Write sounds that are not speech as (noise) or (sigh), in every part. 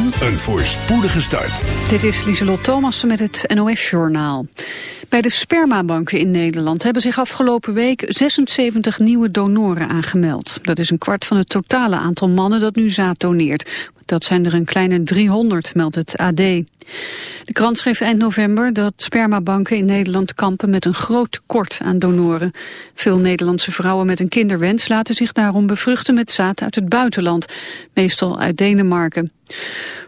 en een voorspoedige start. Dit is Lieselot Thomassen met het NOS-journaal. Bij de spermabanken in Nederland hebben zich afgelopen week 76 nieuwe donoren aangemeld. Dat is een kwart van het totale aantal mannen dat nu zaad doneert. Dat zijn er een kleine 300, meldt het AD. De krant schreef eind november dat spermabanken in Nederland kampen met een groot tekort aan donoren. Veel Nederlandse vrouwen met een kinderwens laten zich daarom bevruchten met zaad uit het buitenland, meestal uit Denemarken.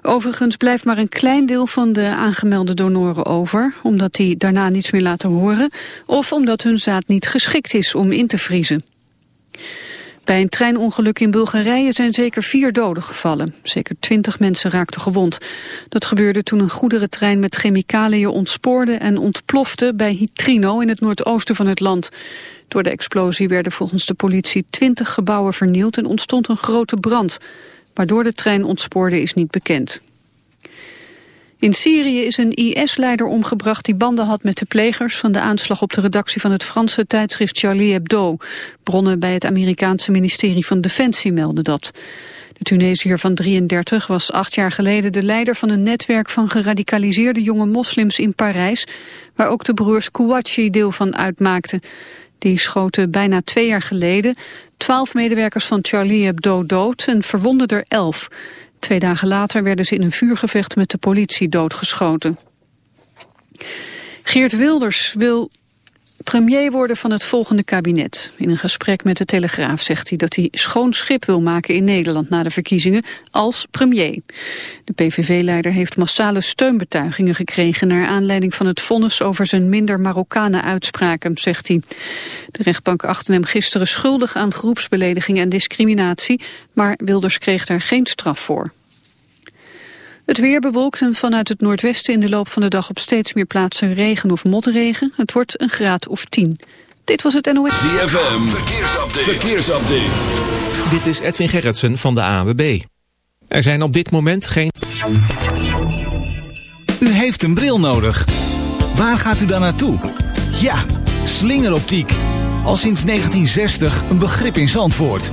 Overigens blijft maar een klein deel van de aangemelde donoren over, omdat die daarna niets meer laten horen, of omdat hun zaad niet geschikt is om in te vriezen. Bij een treinongeluk in Bulgarije zijn zeker vier doden gevallen. Zeker twintig mensen raakten gewond. Dat gebeurde toen een goederentrein met chemicaliën ontspoorde en ontplofte bij Hitrino in het noordoosten van het land. Door de explosie werden volgens de politie twintig gebouwen vernield en ontstond een grote brand. Waardoor de trein ontspoorde is niet bekend. In Syrië is een IS-leider omgebracht die banden had met de plegers van de aanslag op de redactie van het Franse tijdschrift Charlie Hebdo. Bronnen bij het Amerikaanse ministerie van Defensie melden dat. De Tunesiër van 33 was acht jaar geleden de leider van een netwerk van geradicaliseerde jonge moslims in Parijs, waar ook de broers Kouachi deel van uitmaakten. Die schoten bijna twee jaar geleden twaalf medewerkers van Charlie Hebdo dood en verwonden er elf. Twee dagen later werden ze in een vuurgevecht met de politie doodgeschoten. Geert Wilders wil premier worden van het volgende kabinet. In een gesprek met de Telegraaf zegt hij dat hij schoon schip wil maken in Nederland na de verkiezingen als premier. De PVV-leider heeft massale steunbetuigingen gekregen naar aanleiding van het vonnis over zijn minder Marokkanen uitspraken, zegt hij. De rechtbank achtte hem gisteren schuldig aan groepsbelediging en discriminatie, maar Wilders kreeg daar geen straf voor. Het weer bewolkt en vanuit het noordwesten in de loop van de dag op steeds meer plaatsen regen of motregen. Het wordt een graad of 10. Dit was het NOS. ZFM, verkeersupdate. verkeersupdate. Dit is Edwin Gerritsen van de AWB. Er zijn op dit moment geen... U heeft een bril nodig. Waar gaat u dan naartoe? Ja, slingeroptiek. Al sinds 1960 een begrip in Zandvoort.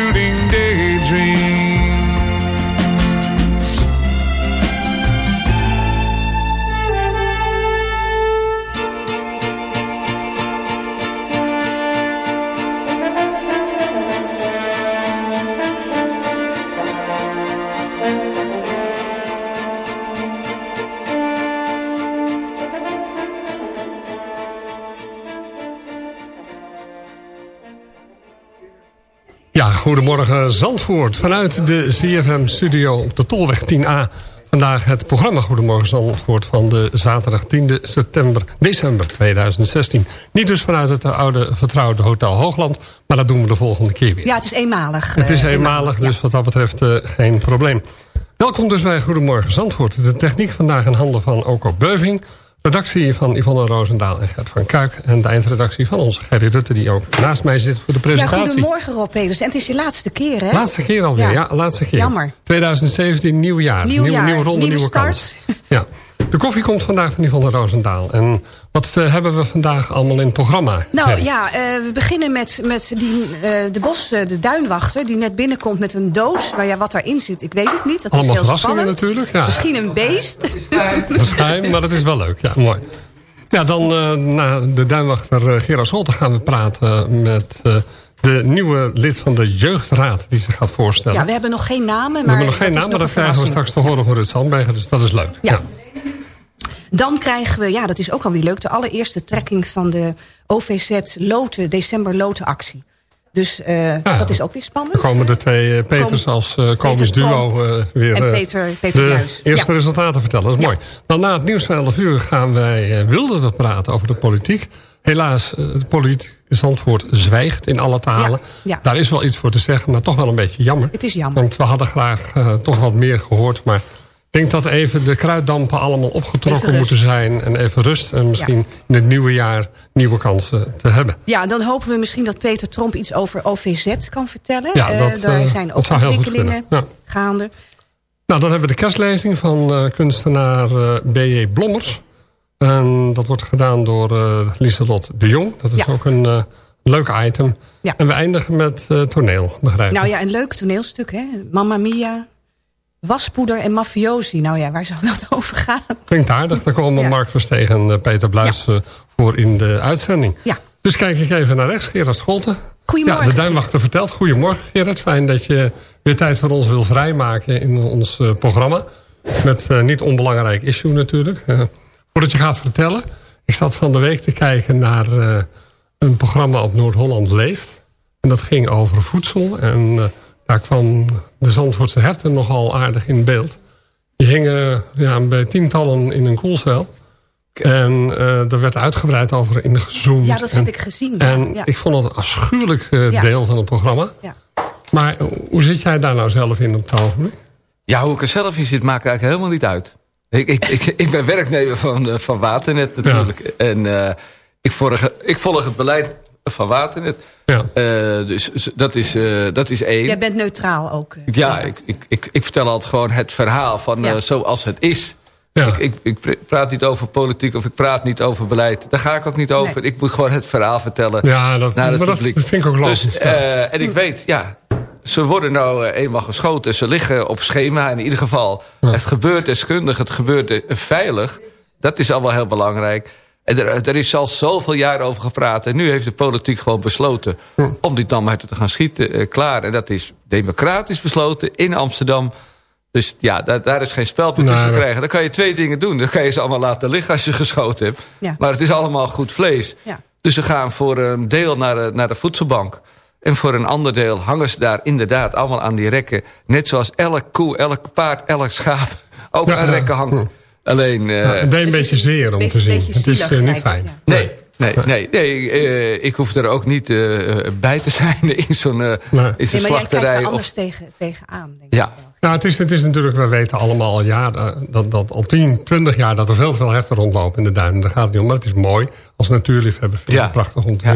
goedemorgen Zandvoort. Vanuit de CFM-studio op de Tolweg 10A. Vandaag het programma Goedemorgen Zandvoort van de zaterdag 10 september, december 2016. Niet dus vanuit het oude vertrouwde Hotel Hoogland, maar dat doen we de volgende keer weer. Ja, het is eenmalig. Het is eh, eenmalig, ja. dus wat dat betreft eh, geen probleem. Welkom dus bij Goedemorgen Zandvoort. De techniek vandaag in handen van Oko Beuving. Redactie van Yvonne Roosendaal en Gert van Kuik. En de eindredactie van onze Gerry Rutte, die ook naast mij zit voor de Ja, presentatie. goedemorgen Rob Peters. En het is je laatste keer, hè? Laatste keer alweer, ja. Ja. laatste keer. Jammer. 2017, nieuw jaar. Nieuw nieuwe, jaar, nieuwe ronde, nieuwe nieuwe start. kans. Ja. De koffie komt vandaag van Yvonne Roosendaal. En wat eh, hebben we vandaag allemaal in het programma? Nou ja, eh, we beginnen met, met die, eh, de bos, eh, de duinwachter... die net binnenkomt met een doos. Maar ja, wat daarin zit, ik weet het niet. Dat Allemaal is heel spannend. natuurlijk, ja. Misschien een beest. Waarschijnlijk, maar dat is wel leuk. Ja, mooi. Ja, dan eh, na de duinwachter uh, Gerard Scholte gaan we praten met eh, de nieuwe lid van de jeugdraad die zich gaat voorstellen. Ja, we hebben nog geen namen. Maar we hebben nog geen naam, maar dat krijgen we straks te horen van Rut Sandbergen, dus dat is leuk. Ja. Dan krijgen we, ja, dat is ook alweer leuk... de allereerste trekking van de OVZ Loten, december Loten actie. Dus eh, Ja. dat is ook weer spannend. Dan komen de twee eh, Peters als eh komisch duo eh, weer en Peter- Peter de eerste Ja. resultaten vertellen. Dat is Ja. mooi. Dan na het nieuws van 11 uur gaan wij, wilden we praten over de politiek. Helaas, de politiek Zandvoort zwijgt in alle talen. Daar is wel iets voor te zeggen, maar toch wel een beetje jammer. Het is jammer. Want we hadden graag toch wat meer gehoord. Maar ik denk dat even de kruiddampen allemaal opgetrokken moeten zijn. En even rust. En misschien in het nieuwe jaar nieuwe kansen te hebben. Ja, dan hopen we misschien dat Peter Tromp iets over OVZ kan vertellen. Ja, Eh, dat, daar eh, zijn ook ontwikkelingen gaande. Nou, dan hebben we de kerstlezing van eh, kunstenaar eh, B.J. Blommers. En dat wordt gedaan door eh Lieselot de Jong. Dat is Ja. ook een leuk item. Ja. En we eindigen met toneel, begrijp ik. Nou ja, een leuk toneelstuk, hè? Mamma Mia, waspoeder en mafiosi. Nou ja, waar zou dat (laughs) over gaan? Klinkt aardig. Daar komen Ja. Mark Verstegen en eh, Peter Bluis eh, voor in de uitzending. Ja. Dus kijk ik even naar rechts. Gerard Scholten. Goedemorgen. Ja, de duinwachter vertelt. Goedemorgen Gerard. Fijn dat je weer tijd voor ons wil vrijmaken in ons eh, programma. Met eh, niet onbelangrijk issue natuurlijk. Voordat je gaat vertellen. Ik zat van de week te kijken naar een programma op Noord-Holland Leeft. En dat ging over voedsel. En daar kwam de Zandvoortse herten nogal aardig in beeld. Die hingen ja, bij tientallen in een koelcel. En eh er werd uitgebreid over ingezoomd. Ja, dat En- heb ik gezien. ja, En ja. ik vond het een afschuwelijk eh, Ja. deel van het programma. Ja. Maar hoe zit jij daar nou zelf in op het ogenblik? Ja, hoe ik er zelf in zit, maakt eigenlijk helemaal niet uit. Ik, ik, ik, ik ben werknemer van, eh, van Waternet natuurlijk. En eh, ik, volg, ik volg het beleid van Waternet. Ja. Eh, dus dat is, eh, dat is één. Jij bent neutraal ook. eh, Ja, ik, ik, ik, ik vertel altijd gewoon het verhaal van Ja. eh, zoals het is. Ja. Ik, ik, ik praat niet over politiek of ik praat niet over beleid. Daar ga ik ook niet over. Ik moet gewoon het verhaal vertellen Ja, dat, naar het maar dat, publiek. dat vind ik ook. Dus, ja. eh, en ik weet, ja, ze worden nou eenmaal geschoten. Ze liggen op schema. In ieder geval, het gebeurt deskundig, het gebeurt veilig. Dat is al wel heel belangrijk. En er, er is al zoveel jaar over gepraat. En nu heeft de politiek gewoon besloten... om die damherten te gaan schieten. eh, klaar. En dat is democratisch besloten in Amsterdam. Dus ja, daar, daar is geen spelpunt Nee, tussen te krijgen. Dan kan je twee dingen doen. Dan kan je ze allemaal laten liggen als je geschoten hebt. Ja. Maar het is allemaal goed vlees. Ja. Dus ze gaan voor een deel naar de, naar de voedselbank. En voor een ander deel hangen ze daar inderdaad allemaal aan die rekken. Net zoals elk koe, elk paard, elk schaap ook Ja, aan ja. rekken hangt. Alleen... eh, deed een beetje zeer om beetje- te zien. Het is eh, niet fijn. ja. Nee, nee, nee. nee eh, ik hoef er ook niet eh, bij te zijn (laughs) in zo'n Nee. in zo'n Nee, maar jij kijkt slachterij. er of- anders tegen, tegenaan. Denk ik ja. Nou, het is, het is natuurlijk, we weten allemaal al jaren, dat, dat al 10, 20 jaar dat er veel te veel herten rondlopen in de duinen. Daar gaat het niet om, maar het is mooi. Als natuurliefhebber vind ik Ja. prachtig om te Ja.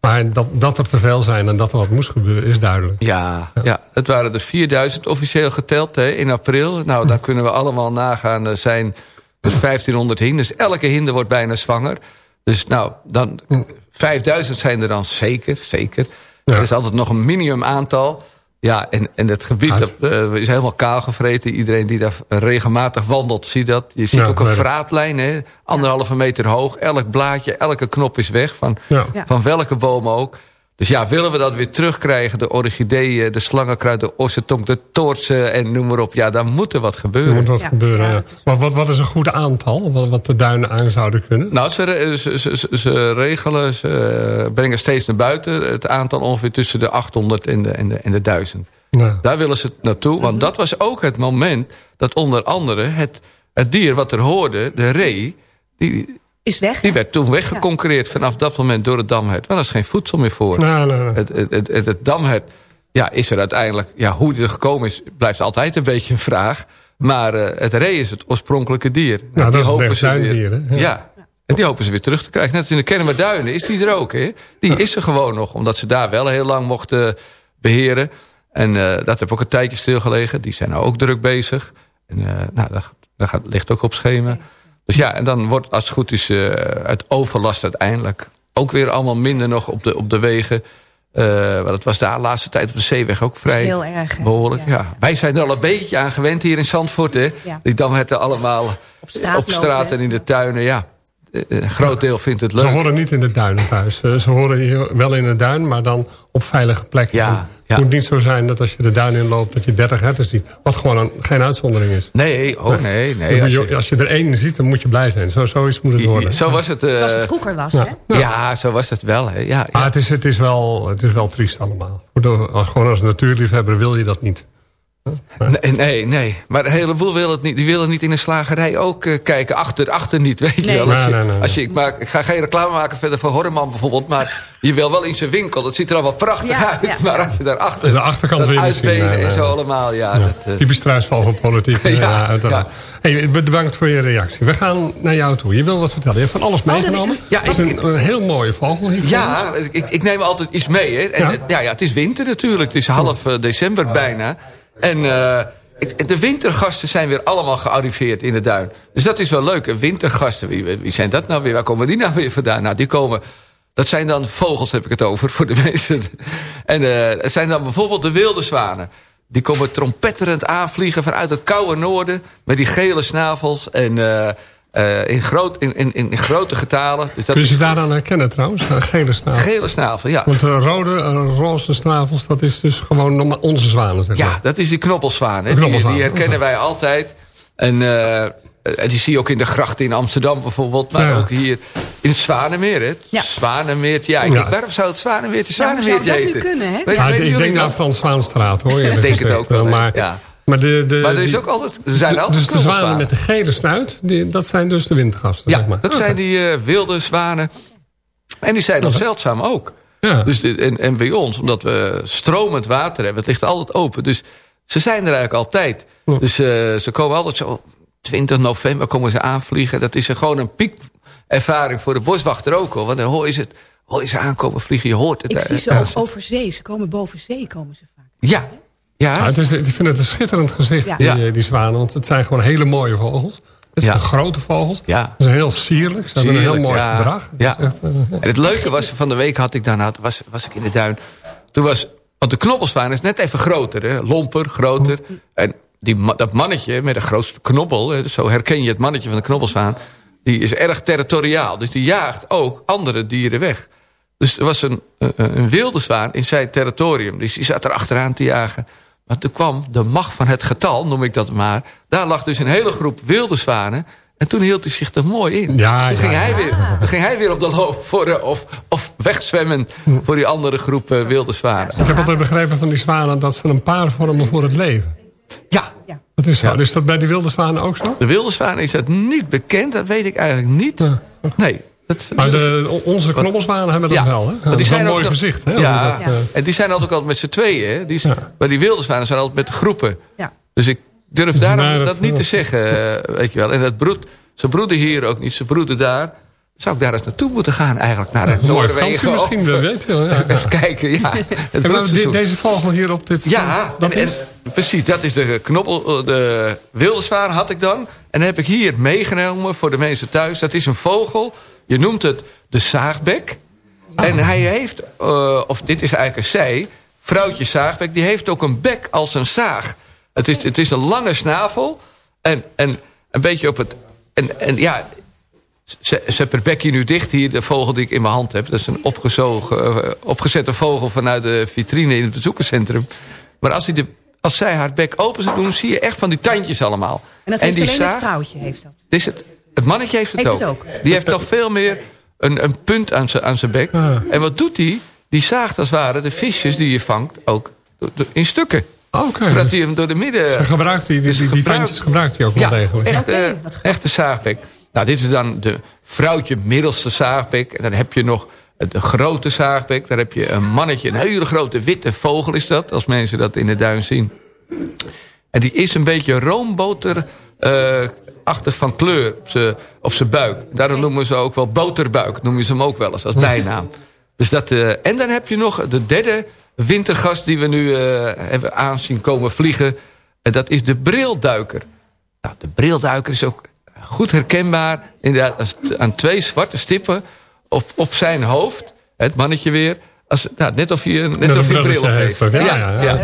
Maar dat, dat er te veel zijn en dat er wat moest gebeuren, is duidelijk. ja, ja, het waren er 4000 officieel geteld hè, in april. Nou, dan kunnen we allemaal nagaan. Er zijn dus 1500 hinders. Elke hinder wordt bijna zwanger. Dus nou, dan 5000 zijn er dan zeker, zeker. Ja. Er is altijd nog een minimum aantal. Ja, en, en het gebied dat, eh, is helemaal kaal gevreten. Iedereen die daar regelmatig wandelt, ziet dat. Je ziet Ja, ook een vraatlijn, hè, anderhalve meter hoog. Elk blaadje, elke knop is weg. Van. Ja. van welke boom ook. Dus ja, willen we dat weer terugkrijgen? De orchideeën, de slangenkruid, de ossetong, de toortsen en noem maar op. Ja, dan moet er wat Er gebeuren. moet wat Ja, gebeuren. ja, ja. dat is- Wat, wat, wat is een goed aantal? Wat, wat de duinen aan zouden kunnen? Nou, ze, ze, ze, ze- regelen, ze eh, brengen steeds naar buiten. Het aantal ongeveer tussen de 800 en de, en de, en de 1000. Nou, Daar willen ze naartoe, want dat was ook het moment... dat onder andere het, het dier wat er hoorde, de ree... die, Is weg. die werd toen weggeconcurreerd vanaf dat moment door het damhert. Want er is geen voedsel meer voor. nou, nou, nou. Het, het, het, het, het damhert ja, is er uiteindelijk... Ja, hoe die er gekomen is, blijft altijd een beetje een vraag. Maar eh, het ree is het oorspronkelijke dier. Nou, dat is hopen het ze weer-? Ja. Ja. En die hopen ze weer terug te krijgen. Net als in de Kennemerduinen is die er ook. Hè? Die is er gewoon nog. Omdat ze daar wel heel lang mochten beheren. En eh, dat heb ook een tijdje stilgelegen. Die zijn nou ook druk bezig. En eh, nou, dat, dat gaat, ligt ook op schema. Dus ja, en dan wordt als het goed is eh, het overlast uiteindelijk ook weer allemaal minder nog op de, op de wegen. Eh maar dat was daar de laatste tijd op de zeeweg ook vrij heel erg, behoorlijk. Ja. Ja. Wij zijn er al een beetje aan gewend hier in Zandvoort. Hè? Ja. Die damherten allemaal op straat straat, lopen, en in de tuinen. Ja. Eh, Een groot deel vindt het Ze leuk. horen niet in de duinen thuis. Eh, Ze horen hier wel in de duin, maar dan op veilige plekken. Ja, ja. Het moet niet zo zijn dat als je de duin inloopt... dat je 30 herten ziet. Wat gewoon een, geen uitzondering is. Nee, oh nee, nee. als, je, als je er één ziet, dan moet je blij zijn. Zo, zoiets moet het worden. zo was het. eh, Als het vroeger was, Ja. hè? ja, zo was het wel. Hè. Ja, ja. Maar het is, het, is wel, het is wel triest allemaal. Als, gewoon als natuurliefhebber wil je dat niet. Nee, nee, nee. Maar een heleboel willen het niet. Die willen niet in een slagerij ook eh, kijken. Achter, achter niet, weet je wel. Als je, Nee, nee, nee, als je, ik, maak, ik ga geen reclame maken verder voor Horneman bijvoorbeeld. Maar je wil wel in zijn winkel. Dat ziet er allemaal prachtig Ja, uit. ja. Maar als je daarachter... De achterkant wil je niet zien, uitbenen nee, en nee. zo allemaal. Ja, Ja. dat, eh, Typisch struisval van politiek. (laughs) ja, Ja, uiteraard. Hey, bedankt voor je reactie. We gaan naar jou toe. Je wil wat vertellen. Je hebt van alles meegenomen. Ja, dat is ik- een, een heel mooie vogel hier. Ja, ik, ik neem altijd iets mee. Hè. En, Ja. het- ja. Ja, het is winter natuurlijk. Het is half eh, december bijna. En ik- de wintergasten zijn weer allemaal gearriveerd in de duin. Dus dat is wel leuk. En Wintergasten, wie, wie zijn dat nou weer? Waar komen die nou weer vandaan? Nou, die komen... Dat zijn dan vogels, heb ik het over, voor de (laughs) mensen. En eh, het zijn dan bijvoorbeeld de wilde zwanen. Die komen trompetterend aanvliegen vanuit het koude noorden... met die gele snavels en eh, eh, in, groot, in, in, in grote getalen. Dus dat Kun je is ze daaraan herkennen trouwens? Een gele snavel. gele snavel, ja. Want de rode, eh, roze snavels, dat is dus gewoon normaal onze zwanen. Zeg maar. Ja, dat is die knoppelzwaan. Hè. Die, die herkennen wij altijd. En eh, eh, die zie je ook in de grachten in Amsterdam bijvoorbeeld. Maar Ja. ook hier in het Zwanemeer. Hè. Ja. Zwanemeertje. Ja, ik Ja. denk, waarom zou het Zwanemeertje Ja, hoe zou dat nu kunnen, hè? Weet, Ja, weten ik jullie denk dat? naar Frans Zwaanstraat hoor. Ik denk het ook wel. Maar, Ja. Maar, de, de, Maar er is die- ook altijd, er zijn altijd dus de zwanen met de gele snuit, die, dat zijn dus de wintergasten. Ja, zeg maar. dat zijn die eh, wilde zwanen. En die zijn nog zeldzaam ook. Ja. Dus de, en, en bij ons, omdat we stromend water hebben, het ligt altijd open. Dus ze zijn er eigenlijk altijd. Dus eh, ze komen altijd zo... 20 november komen ze aanvliegen. Dat is gewoon een piekervaring voor de boswachter ook al. Want dan hoor je, het, hoor je ze aankomen vliegen, je hoort het. Ik zie ze ook over zee. Ze komen boven zee, komen ze vaak. Ja. Ja. ja het is, ik vind het een schitterend gezicht, Ja. die, eh, die zwanen. Want het zijn gewoon hele mooie vogels. Het zijn Ja. grote vogels. Ja. Ze zijn heel sierlijk. Ze hebben een heel mooi ja. gedrag. Het Ja. eh, En het leuke was, van de week had ik daarna, was, was ik in de duin. Toen was, want de knobbelzwaan is net even groter, hè? lomper, groter. En die, dat mannetje met de grootste knobbel, zo herken je het mannetje van de knobbelzwaan. Die is erg territoriaal, dus die jaagt ook andere dieren weg. Dus er was een, een, een wilde zwaan in zijn territorium. Dus die zat er achteraan te jagen. Maar toen kwam de macht van het getal, noem ik dat maar. Daar lag dus een hele groep wilde zwanen. En toen hield hij zich er mooi in. Ja, toen, ja, ging ja. Hij weer, toen ging hij weer op de loop voor of, of wegzwemmen voor die andere groep eh, wilde zwanen. Ik heb altijd begrepen van die zwanen dat ze een paar vormen voor het leven. Ja, Dat is zo. Ja. Is dat bij die wilde zwanen ook zo? de wilde zwaan is dat niet bekend. Dat weet ik eigenlijk niet. Ja. Nee. Dat, Maar de, onze knobbelzwanen hebben dat Ja, wel. Hè? Dat die is een mooi gezicht. Hè? Ja, dat, eh, en die zijn altijd ook altijd met z'n tweeën. Hè? Die. Maar die wilde zwanen zijn altijd met groepen. Ja. Dus ik durf daarom Nee, dat, dat- niet te zeggen. eh, Weet je wel. En dat broed, ze broeden hier ook niet. Ze broeden daar. Zou ik daar eens naartoe moeten gaan eigenlijk? Naar het Noorwegen. misschien, of- dat weet je wel. Ja. (laughs) Eens kijken, ja. Het En de- deze vogel hier op dit... Ja, dat en, precies. Dat is de knobbel, eh, de wilde zwaan had ik dan. En dan heb ik hier meegenomen voor de mensen thuis. Dat is een vogel. Je noemt het de zaagbek. En hij heeft, eh, of dit is eigenlijk een zij, vrouwtje zaagbek, die heeft ook een bek als een zaag. Het is, het is een lange snavel en, en een beetje op het... En, en ja, ze, ze het bekje nu dicht hier, de vogel die ik in mijn hand heb. Dat is een opgezogen, eh, opgezette vogel vanuit de vitrine in het bezoekerscentrum. Maar als, hij de, als zij haar bek open zou doen, zie je echt van die tandjes allemaal. En dat heeft die alleen zaag- het vrouwtje heeft dat. is het, het mannetje heeft het, Heeft ook. het ook. Die heeft nog veel meer een, een punt aan zijn aan zijn bek. Ah. En wat doet hij? Die zaagt als het ware de visjes die je vangt ook in stukken. Oké. Zodat hij hem door de midden... Ze gebruikt die, die, die, die gebruikt- tandjes gebruikt hij ook wel Ja, degelijk. echt, eh, echte zaagbek. Nou, dit is dan de vrouwtje middelste zaagbek. En dan heb je nog de grote zaagbek. Daar heb je een mannetje, een hele grote witte vogel is dat. Als mensen dat in de duin zien. En die is een beetje roomboter... eh, achtig van kleur op zijn- op zijn buik. Daarom noemen ze ook wel boterbuik. Noemen ze hem ook wel eens als bijnaam. (laughs) Dus dat, eh, en dan heb je nog de derde wintergast die we nu eh, hebben aanzien komen vliegen. En dat is de brilduiker. Nou, de brilduiker is ook goed herkenbaar. Inderdaad, aan twee zwarte stippen op, op zijn hoofd. Het mannetje weer. Als, nou, net of hij, net of een hij bril op heeft. Ja, ja, ja.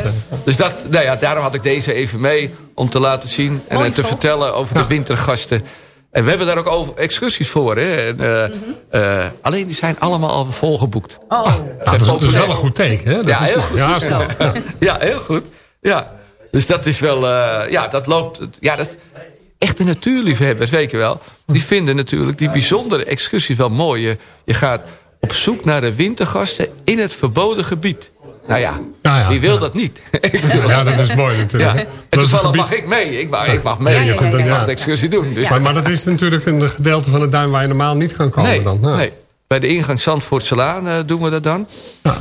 Dus dat, nou ja, daarom had ik deze even mee. Om te laten zien en Mooi eh, te vertellen over de wintergasten. En we hebben daar ook over excursies voor. Hè? En, eh, eh, alleen die zijn allemaal al volgeboekt. Oh, Ja, dat, is, dat is wel een goed teken. Hè? Dat Ja, is heel goed. Ja, (laughs) ja, heel goed. Ja. Dus dat is wel... eh, ja, dat loopt... Ja, dat, echte natuurliefhebbers, weet je wel. Die vinden natuurlijk die bijzondere excursies wel mooi. Je, je gaat op zoek naar de wintergasten in het verboden gebied. Nou ja, Ja, ja, wie wil ja. dat niet? (laughs) Ja, dat is mooi natuurlijk. ja. En toevallig gebied- mag ik mee. Ik mag, ik mag mee. Ik mag de excursie doen. Dus Maar, maar dat is natuurlijk een gedeelte van de duin waar je normaal niet kan komen nee, dan. Nee. Bij de ingang Zandvoortselaan eh doen we dat dan.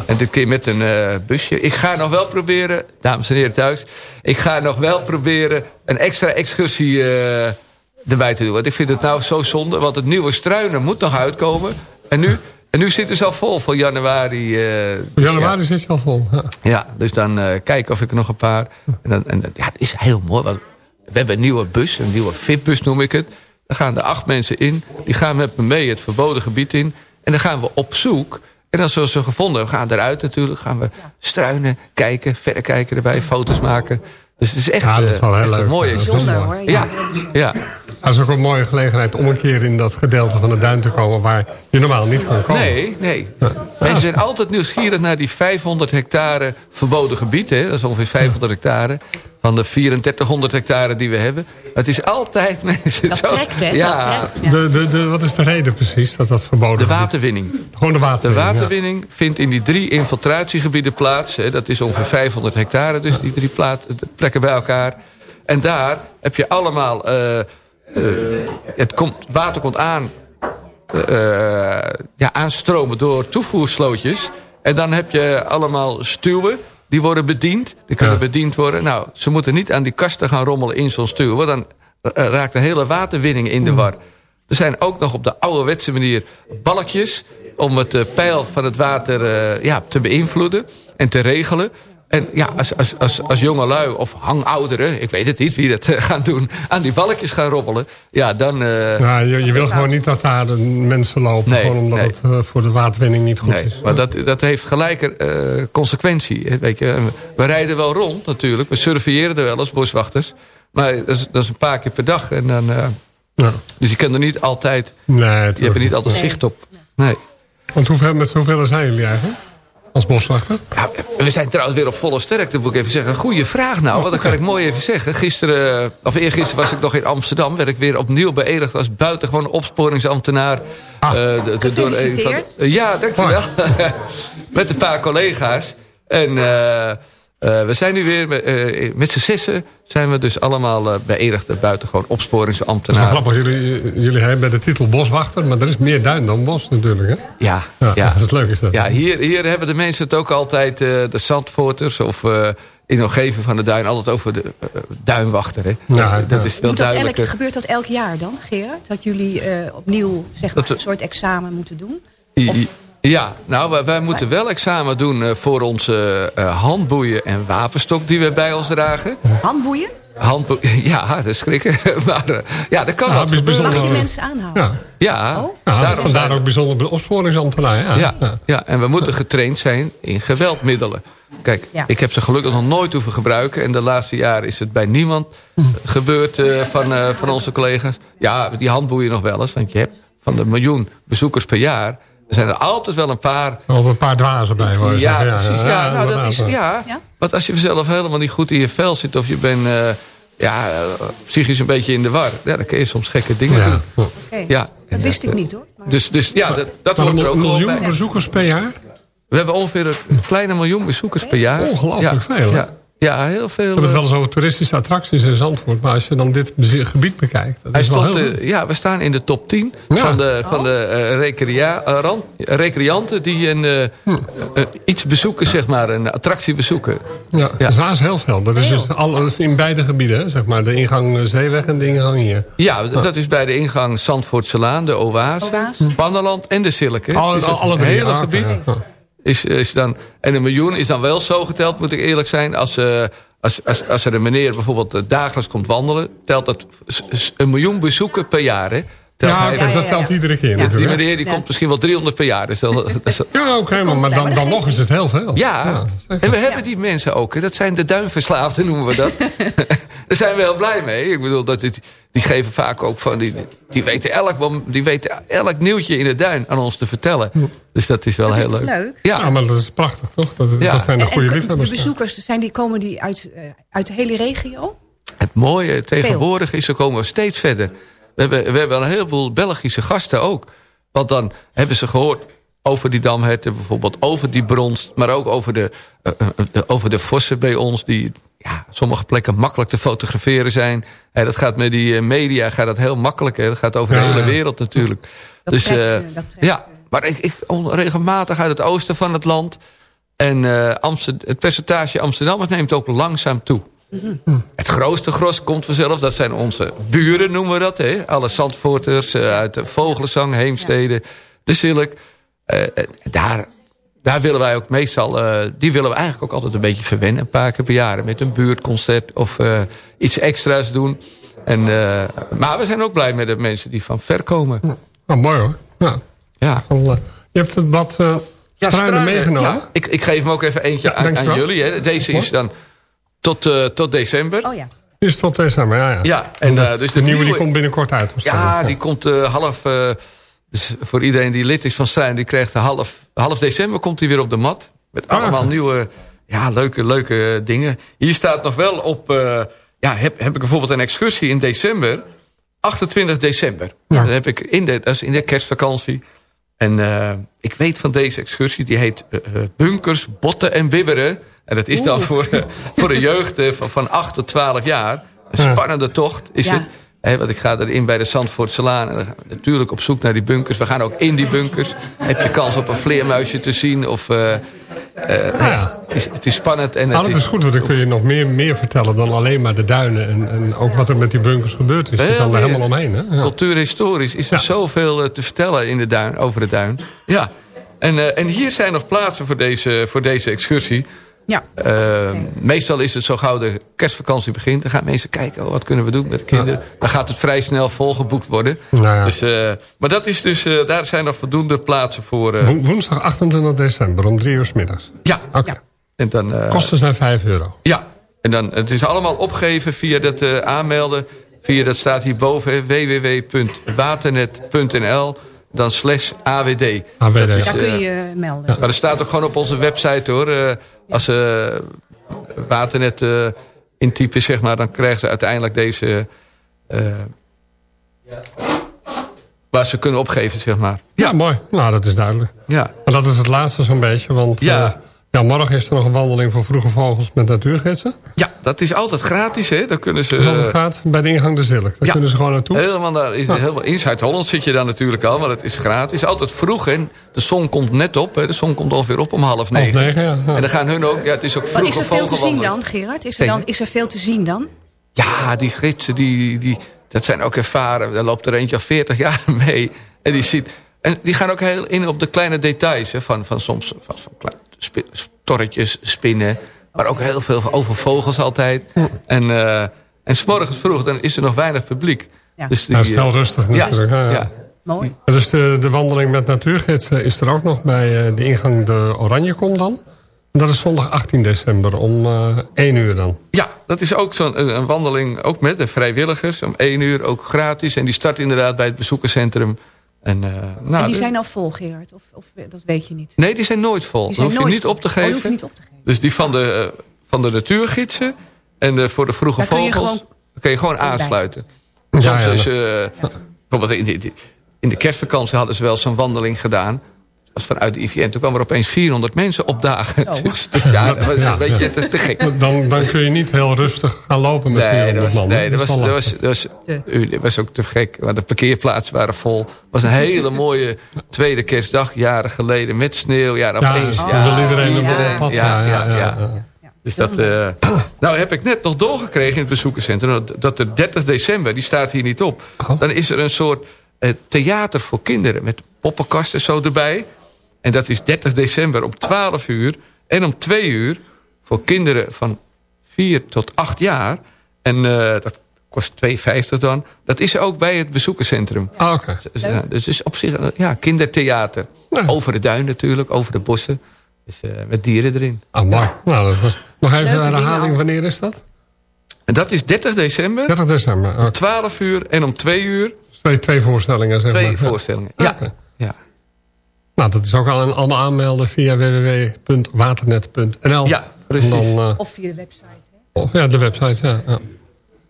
En dit keer met een eh, busje. Ik ga nog wel proberen, dames en heren thuis... ik ga nog wel proberen een extra excursie eh, erbij te doen. Want ik vind het nou zo zonde, want het nieuwe struinen moet nog uitkomen. En nu, en nu zitten ze al vol voor januari. eh, dus Januari zit je al vol. Ja. Dus dan eh, kijken of ik er nog een paar... En, dan, en dat- ja, het is heel mooi, want we hebben een nieuwe bus, een nieuwe VIP-bus noem ik het. Daar gaan er acht mensen in. Die gaan met me mee het verboden gebied in. En dan gaan we op zoek. En als we ze gevonden hebben, gaan we eruit natuurlijk. Gaan we struinen, kijken, verrekijken erbij, foto's maken. Dus het is echt, Ja, dat is eh, wel heel echt een leuk. mooie Ja, dat is bijzonder mooi. hoor. Ja, heel ja. Dat is ook een mooie gelegenheid om een keer in dat gedeelte van de duin te komen... waar je normaal niet kan komen. Nee, nee. Mensen zijn altijd nieuwsgierig naar die 500 hectare verboden gebied. Hè? Dat is ongeveer 500 hectare van de 3400 hectare die we hebben. Het is altijd (laughs) mensen... Dat zo- trekt, hè? Ja, Dat trekt. De, de, de, wat is de reden precies dat dat verboden de gebied- waterwinning. Gewoon de De waterwinning. ja. waterwinning vindt in die drie infiltratiegebieden plaats. Hè? Dat is ongeveer 500 hectare, dus die drie plekken bij elkaar. En daar heb je allemaal... eh, het komt, water komt aan, eh, ja, aanstromen door toevoerslootjes. En dan heb je allemaal stuwen die worden bediend. Die kunnen bediend worden. Nou, ze moeten niet aan die kasten gaan rommelen in zo'n stuur. Want dan eh, raakt de hele waterwinning in de Mm. war. Er zijn ook nog op de ouderwetse manier balkjes... om het eh, peil van het water eh, ja, te beïnvloeden en te regelen. En ja, als, als, als, als jonge lui of hangouderen... ik weet het niet wie dat eh, gaan doen... aan die balkjes gaan robbelen... ja, dan... eh, Ja, je, je wil gewoon niet dat daar de mensen lopen. Nee, gewoon omdat nee. het eh, voor de waterwinning niet goed Nee, is. maar dat, dat heeft gelijke eh, consequentie. Weet je. We rijden wel rond natuurlijk. We surveilleren er wel als boswachters. Maar dat is, dat is een paar keer per dag. En dan, eh, Ja. dus je kan er niet altijd, Nee, je hebt er niet altijd zicht op. Nee. Want hoeveel, met hoeveel zijn jullie eigenlijk? Als boswachter? Ja, we zijn trouwens weer op volle sterk. Dat moet ik even zeggen. Goeie vraag nou. Want dat kan ik (laughs) mooi even zeggen. Gisteren, of eergisteren was ik nog in Amsterdam. Werd ik weer opnieuw beëdigd als buitengewoon opsporingsambtenaar. Ah. Eh, de- de- door een van ja, dankjewel. (laughs) met een paar collega's. En eh, eh, we zijn nu weer met, eh, met z'n zessen zijn we dus allemaal uh, beëdigd buitengewoon Dat is grappig. Jullie, jullie hebben de titel boswachter. Maar er is meer duin dan bos natuurlijk. Hè? Ja, Ja, ja. (laughs) dat is leuk is dat. Ja, hier, hier hebben de mensen het ook altijd, eh, de zandvoorters of eh, in de omgeving van de duin, altijd over de duinwachter. Hè. Ja, dat ja. is veel dat elk, duidelijker. gebeurt dat elk jaar dan, Gerard? Dat jullie eh, opnieuw zeg maar, Dat we- een soort examen moeten doen? Ja, nou, wij, wij moeten wel examen doen eh, voor onze eh, handboeien en wapenstok die we bij ons dragen. Handboeien? Handboe (laughs) ja, dat is schrikken. (laughs) maar eh, ja, dat kan is gebeuren. Mag je mensen aanhouden? Ja. Ja, Oh. Ja, daarom vandaar we- ook bijzonder opsporingsambtenaar. Ja. Ja, Ja. ja, en we moeten getraind zijn in geweldmiddelen. Kijk, Ja. ik heb ze gelukkig nog nooit hoeven gebruiken. En de laatste jaren is het bij niemand gebeurd eh, van, eh, van onze collega's. Ja, die handboeien nog wel eens. Want je hebt van de miljoen bezoekers per jaar... er zijn er altijd wel een paar... Er altijd een paar dwazen bij. hoor. Ja, Ja, precies. Ja, nou, dat is, ja? Want als je zelf helemaal niet goed in je vel zit... of je bent eh, ja, psychisch een beetje in de war... Ja, dan kun je soms gekke dingen Ja. doen. Oké. Ja. Dat wist ik niet hoor. Maar- Dus, dus ja, dat, dat hoort er een ook miljoen bezoekers per jaar? We hebben ongeveer een kleine miljoen bezoekers per jaar. Ongelooflijk ja, veel, hè? Ja, ja, heel veel. We hebben het eh, wel eens over toeristische attracties in Zandvoort. Maar als je dan dit gebied bekijkt. Dat Hij is wel stond, heel eh, ja, we staan in de top 10 Ja. van de, van de eh, recrea- ran- recreanten die een, eh, Hm. iets bezoeken, zeg maar, een attractie bezoeken. Ja, Ja. is heel veel. Dat is dus al, in beide gebieden, hè, zeg maar. De ingang Zeeweg en de ingang hier. Ja, dat is bij de ingang Zandvoortse Laan, de Oase, Oase. Pannenland en de Silke. Alle, Dus het alle drie. hele gebied ja. Is, dan... En een miljoen is dan wel zo geteld, moet ik eerlijk zijn. Als, eh, als, als, als er een meneer bijvoorbeeld eh, dagelijks komt wandelen... telt dat een miljoen bezoeken per jaar, hè? Telt Ja, dat telt iedere keer Ja. Die meneer die Ja. komt misschien wel 300 per jaar. Dus dat, dat is- Ja, oké, maar, dan, dan nog is het heel veel. ja, en we hebben die mensen ook. Hè. Dat zijn de duinverslaafden, noemen we dat. (laughs) (laughs) Daar zijn we heel blij mee. Ik bedoel, dat het, die geven vaak ook van... Die, die, weten elk, die weten elk nieuwtje in de duin aan ons te vertellen. Dus dat is wel Dat heel leuk. leuk? Ja, Ja, maar dat is prachtig, toch? Dat, Ja. dat zijn de goede liefhebbers. De bezoekers, zijn die, komen die uit, eh, uit de hele regio? het mooie tegenwoordig is, ze komen steeds verder. We hebben, we hebben een heleboel Belgische gasten ook. Want dan hebben ze gehoord over die damherten bijvoorbeeld, over die brons... maar ook over de, eh, eh, de- over de vossen bij ons... die ja, sommige plekken makkelijk te fotograferen zijn. Hè, dat gaat met die eh, media gaat dat heel makkelijk. Hè. Dat gaat over Ja, de hele ja. wereld natuurlijk. Dat (laughs) dus trekt eh, ze, dat trekt ja, maar ik, ik regelmatig uit het oosten van het land... en eh, het percentage Amsterdammers neemt ook langzaam toe. Het grootste gros komt vanzelf. Dat zijn onze buren, noemen we dat. Hè? Alle Zandvoorters eh, uit de Vogelenzang, Heemstede, de Zilk. Eh, eh, daar, daar willen wij ook meestal... eh, die willen we eigenlijk ook altijd een beetje verwennen. Een paar keer per jaar. Met een buurtconcert of eh, iets extra's doen. En, eh, maar we zijn ook blij met de mensen die van ver komen. Nou, mooi hoor. Ja. Ja. Je hebt het blad eh Struinen Struinen, meegenomen. ja. ik, ik geef hem ook even eentje Ja, aan, aan jullie. Hè. Deze is dan tot, eh, tot december. Oh ja. Is tot december, ja. ja. Ja, en eh, dus de, nieuwe, die komt binnenkort uit. waarschijnlijk. Ja, die komt eh, half... eh, dus voor iedereen die lid is van Struin, die krijgt half, half december komt hij weer op de mat. Met Ah, allemaal nieuwe, ja, leuke, leuke dingen. Hier staat nog wel op... eh, ja, heb, heb ik bijvoorbeeld een excursie in december. 28 december. Ja. Dat heb ik in de, dat is in de kerstvakantie. En eh, ik weet van deze excursie, die heet Bunkers, Botten en Bibberen. En dat is dan voor, (laughs) voor de jeugd eh, van, van 8 tot 12 jaar. Een spannende tocht is Ja. het. Hè, want ik ga erin bij de Zandvoortse Laan. En natuurlijk op zoek naar die bunkers. We gaan ook in die bunkers. Heb je kans op een vleermuisje te zien. Of, eh, eh, Ja, ja. het is, het is spannend. En Nou, het dat is goed, want dan kun je nog meer, meer vertellen dan alleen maar de duinen. En, en ook wat er met die bunkers gebeurd is. Je kan er helemaal omheen. Hè? Ja. Cultuurhistorisch is er Ja. zoveel te vertellen in de duin, over de duin. Ja. En, en hier zijn nog plaatsen voor deze, voor deze excursie. Ja. Eh, meestal is het zo gauw de kerstvakantie begint. Dan gaan mensen kijken, oh, wat kunnen we doen met de kinderen. Dan gaat het vrij snel volgeboekt worden. Nou ja. Dus, eh, maar dat is dus, eh, daar zijn nog voldoende plaatsen voor. eh, Wo- Woensdag 28 december om drie uur 's middags. ja. Oké. En dan, eh, Kosten zijn 5 euro. Ja, en dan, het is allemaal opgeven via dat eh, aanmelden. Via, dat staat hierboven, www.waternet.nl. Dan slash AWD. AWD. Dat is, Daar kun eh, je melden. Maar er staat ook gewoon op onze website hoor. eh, als ze Waternet eh, intypen, zeg maar, dan krijgen ze uiteindelijk deze... eh, waar ze kunnen opgeven, zeg maar. Ja, mooi. Nou, dat is duidelijk. Ja, Maar dat is het laatste zo'n beetje. Want Ja. Ja, morgen is er nog een wandeling voor vroege vogels met natuurgidsen. ja dat is altijd gratis, hè. Dan kunnen ze... Zoals het eh, gaat bij de ingang de Zilk. Daar Ja. kunnen ze gewoon naartoe. Helemaal daar, is, helemaal, in Zuid-Holland zit je daar natuurlijk al, maar het is gratis. Altijd vroeg en de zon komt net op. Hè. De zon komt ongeveer op om half negen. negen, ja, ja. En dan gaan hun ook, ja, het is ook Wat vroeg is er veel te zien dan, Gerard? Is er, dan, is er veel te zien dan? Ja, die gidsen, die, die, dat zijn ook ervaren. Daar loopt er eentje al 40 jaar (laughs) mee. En die, ziet, en die gaan ook heel in op de kleine details. Hè, van, van soms van, van spi- torretjes, spinnen. Maar ook heel veel over vogels altijd. En, eh en s'morgens vroeg, dan is er nog weinig publiek. Ja. Dus die, Nou, eh, rustig ja, natuurlijk. Ja, ja. ja. Mooi. Dus de, de wandeling met natuurgidsen is er ook nog bij eh, de ingang de Oranjekom dan. En Dat is zondag 18 december om eh 1 uur dan. Ja, dat is ook zo'n een, wandeling, ook met de vrijwilligers. Om één uur, ook gratis. En die start inderdaad bij het bezoekerscentrum. En, eh, nou, en die zijn al vol, Gerard? Of, of dat weet je niet? Nee, die zijn nooit vol. Die Dat zijn hoef je nooit niet vol. op te Oh, die geven. hoef je niet op te geven. Dus die van de, eh, van de natuurgidsen en de, voor de vroege Daar kun je vogels... gewoon- kun je gewoon aansluiten. Ja, ja, eh, bijvoorbeeld in de, in de kerstvakantie hadden ze wel zo'n wandeling gedaan. Was vanuit de IVN. Toen kwamen er opeens 400 mensen opdagen. Oh. Dus, (laughs) dus ja, dat was Ja, een beetje ja. te, te gek. Dan, dan kun je niet heel rustig gaan lopen met Nee, 400 dat was, man. nee, dat was, dat was, dat was, dat was ook te gek. Maar de parkeerplaatsen waren vol. Het was een hele mooie tweede kerstdag, jaren geleden. Met sneeuw, ja, Ja, opeens. dan ja, wil iedereen pad. ja, ja, ja. Ja. Dus dat, eh, nou heb ik net nog doorgekregen in het bezoekerscentrum... dat, dat de 30 december, die staat hier niet op... Oh. dan is er een soort eh, theater voor kinderen... met poppenkasten zo erbij. En dat is 30 december om 12 uur en om 2 uur... voor kinderen van 4 tot 8 jaar. En eh, dat kost 2,50 dan. Dat is ook bij het bezoekerscentrum. Ah, oké. Dus, ja, dus het is op zich eh, ja, kindertheater. Ja. Over de duin natuurlijk, over de bossen. Dus eh, met dieren erin. Ah, mooi. Nou, dat was... Nog even een herhaling. Wanneer is dat? En dat is 30 december, 30 december. Oké. 12 uur en om 2 uur Twee, twee voorstellingen, zeg twee maar. Ja. voorstellingen. Ja. Nou, dat is ook al allemaal aanmelden via www.waternet.nl. Ja, precies. Dan, eh, Of via de website. Hè? of, ja, de website, ja. ja.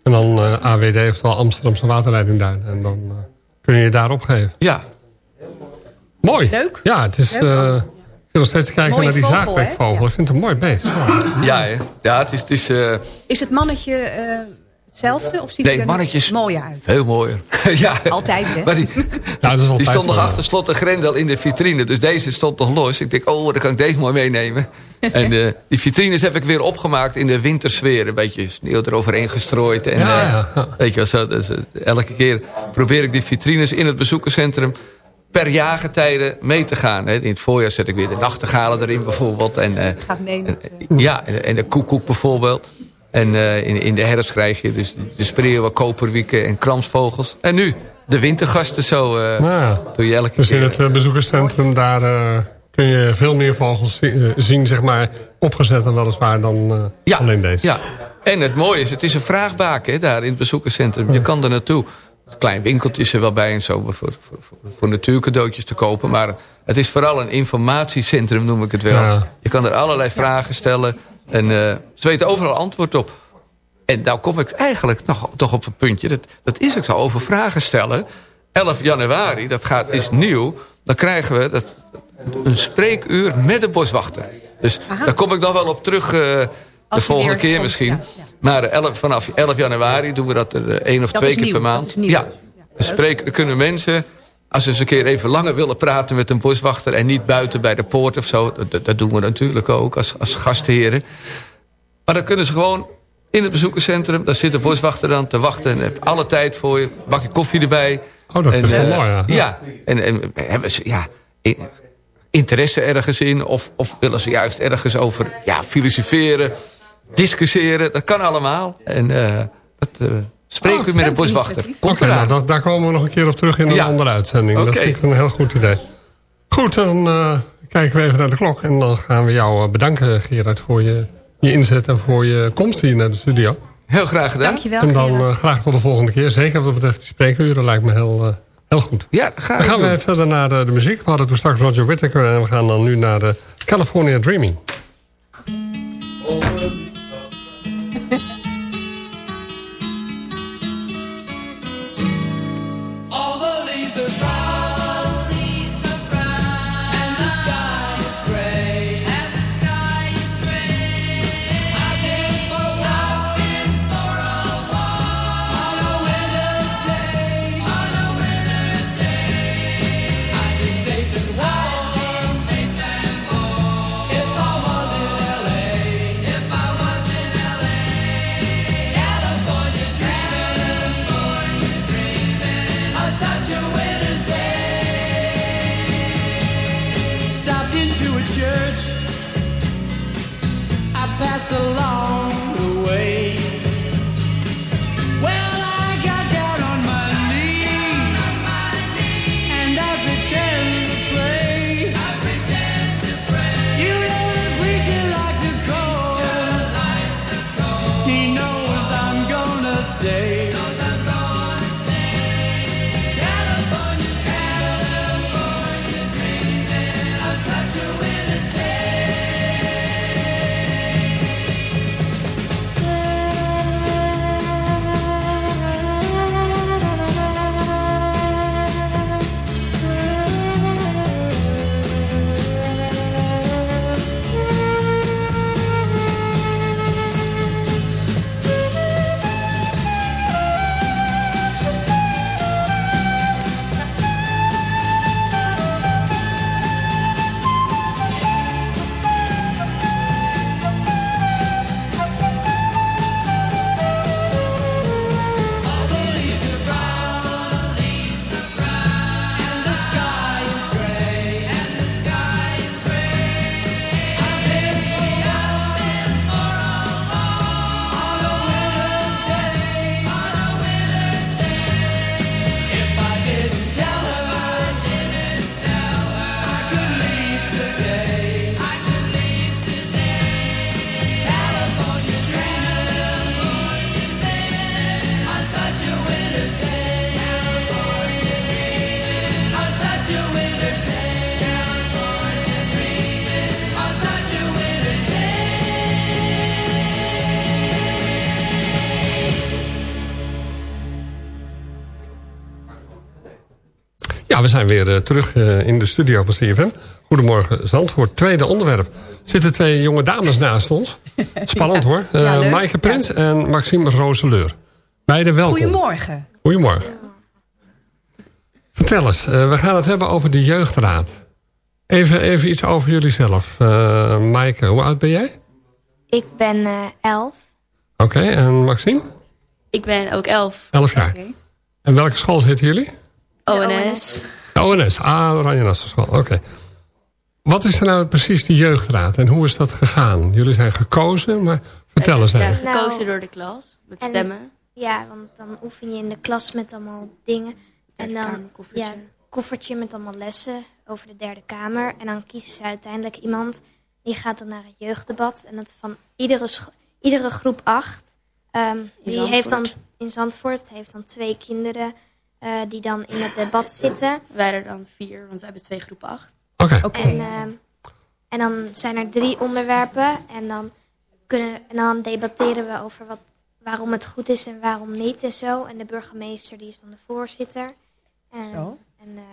En dan eh, AWD, oftewel Amsterdamse Waterleidingduin. En dan eh, kun je je daar opgeven. ja. Mooi. Leuk. Ja, het is... Eh, ik zit nog steeds te kijken Mooie naar die vogel, hè? zaagwekvogel. Ik vind het een mooi beest. Ja, ja het is, het is eh, Is het mannetje eh, hetzelfde? Of ziet Nee, het er mannetjes- mooier uit? veel mooier. (laughs) ja. Altijd, hè? Maar die, (laughs) dat is altijd die stond nog achter slot en grendel in de vitrine. Dus deze stond nog los. Ik denk, oh, dan kan ik deze mooi meenemen. (laughs) en eh, die vitrines heb ik weer opgemaakt in de wintersfeer. Een beetje sneeuw eroverheen gestrooid. En, Ja, eh, ja. Weet je wel zo. Dus, eh, elke keer probeer ik die vitrines in het bezoekerscentrum per jaargetijde mee te gaan. Hè. In het voorjaar zet ik weer de nachtegalen erin bijvoorbeeld. En, eh, Gaat mee met... ja, en de- en de koekoek bijvoorbeeld. En eh, in, in de herfst krijg je dus de spreeuwen, koperwieken en kramsvogels. En nu de wintergasten zo uh, ja. doe je elke Dus in keer. het eh, bezoekerscentrum, daar kun je veel meer vogels zi- zien, zeg maar, opgezet dan weliswaar dan ja, alleen deze. Ja, en het mooie is, het is een vraagbaak hè, daar in het bezoekerscentrum. Je kan er naartoe. Een klein winkeltje is er wel bij en zo voor, voor, voor, voor natuurcadeautjes te kopen. Maar het is vooral een informatiecentrum, noem ik het wel. Ja. Je kan er allerlei vragen stellen en eh, ze weten overal antwoord op. En nou kom ik eigenlijk nog, toch op een puntje. Dat, dat is ook zo, over vragen stellen. 11 januari, dat gaat, is nieuw. Dan krijgen we dat, een spreekuur met de boswachter. Dus Aha. daar kom ik nog wel op terug eh, de volgende keer misschien. ja, ja. Maar 11, vanaf 11 januari doen we dat er eh, één of Dat twee keer nieuw, per dat maand. Ja, spreek, dan kunnen mensen Als ze eens een keer even langer willen praten met een boswachter... en niet buiten bij de poort of zo. Dat, dat doen we natuurlijk ook als, als gastheren. Maar dan kunnen ze gewoon in het bezoekerscentrum... daar zit de boswachter dan te wachten... en heeft alle tijd voor je, bakje koffie erbij. Oh, dat en, is wel eh, mooi, ja. Ja, en, en hebben ze... Ja, interesse ergens in... Of, of willen ze juist ergens over ja, filosoferen, discussiëren. Dat kan allemaal. En eh, dat eh spreken Oh, we met leuk boswachter. Komt Oké, nou, dat, daar komen we nog een keer op terug in een Ja. andere uitzending. Dat Oké. vind ik een heel goed idee. Goed, dan eh, kijken we even naar de klok. En dan gaan we jou eh, bedanken, Gerard, voor je, je inzet en voor je komst hier naar de studio. Heel graag gedaan. Dankjewel, en dan eh, graag tot de volgende keer. Zeker wat betreft die spreekuren lijkt me heel, heel goed. Ja, ga Dan ik gaan doen. we verder naar de, de muziek. We hadden toen straks Roger Whittaker en we gaan dan nu naar de California Dreaming. We zijn weer eh, terug eh, in de studio van CFM. Goedemorgen Zandvoort. Tweede onderwerp. Zitten twee jonge dames naast ons. (laughs) Spannend hoor. Ja, leuk. Maaike Prins en Maxime Rozeleur. Beide welkom. Goedemorgen. Goedemorgen. Vertel eens, we gaan het hebben over de jeugdraad. Even, even iets over jullie zelf. Eh Maaike, hoe oud ben jij? Ik ben eh, elf. Oké, en Maxime? Ik ben ook elf. Elf jaar. En welke school zitten jullie? ONS. De ONS, ah, Oranje Nassau School. Oké. Wat is er nou precies de jeugdraad en hoe is dat gegaan? Jullie zijn gekozen, maar vertel eens Ja, even. gekozen door de klas. Met En- stemmen. Ja, want dan oefen je in de klas met allemaal dingen. En dan ja, koffertje met allemaal lessen over de derde kamer. En dan kiezen ze uiteindelijk iemand die gaat dan naar het jeugddebat. En dat van iedere, iedere groep acht. ehm, die Zandvoort. heeft dan in Zandvoort heeft dan twee kinderen eh, die dan in het debat zitten. Wij er dan vier, want we hebben twee groepen acht. Oké. En, ehm, en dan zijn er drie onderwerpen. En dan, kunnen, en dan debatteren we over wat, waarom het goed is en waarom niet en zo. En de burgemeester die is dan de voorzitter. En, Zo. en eh,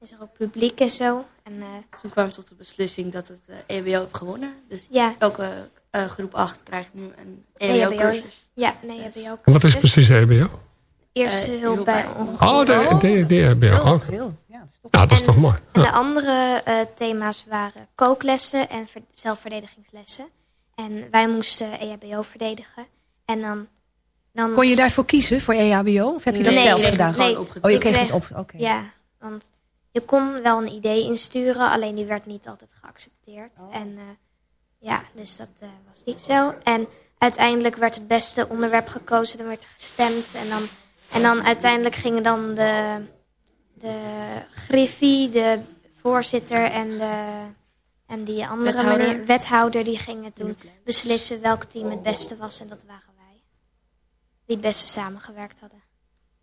is er ook publiek en zo. En, eh, Toen kwamen we tot de beslissing dat het eh, EBO heeft gewonnen. Dus Ja. elke eh, groep 8 krijgt nu een EHBO. EBO-cursus. Ja, een. En wat is precies EBO? Eerste Eh, hulp bij ongeval. Oh, de, de, de. Oké. Heel, ja. Ja, dat is toch mooi. En de andere eh, thema's waren kooklessen en ver- zelfverdedigingslessen. En wij moesten EHBO verdedigen. En dan... dan Kon je daarvoor kiezen, voor EHBO? Of heb je dat Nee, zelf nee, gedaan? nee. oh, je kreeg het op. Oké. Ja, want je kon wel een idee insturen, alleen die werd niet altijd geaccepteerd. Oh. En eh, ja, dus dat eh, was niet zo. En uiteindelijk werd het beste onderwerp gekozen, dan werd er gestemd. En dan, en dan uiteindelijk gingen dan de, de griffie, de voorzitter en, de, en die andere Wethouder. meneer, wethouder, die gingen toen beslissen welk team het beste was. En dat waren wij. Die het beste samengewerkt hadden.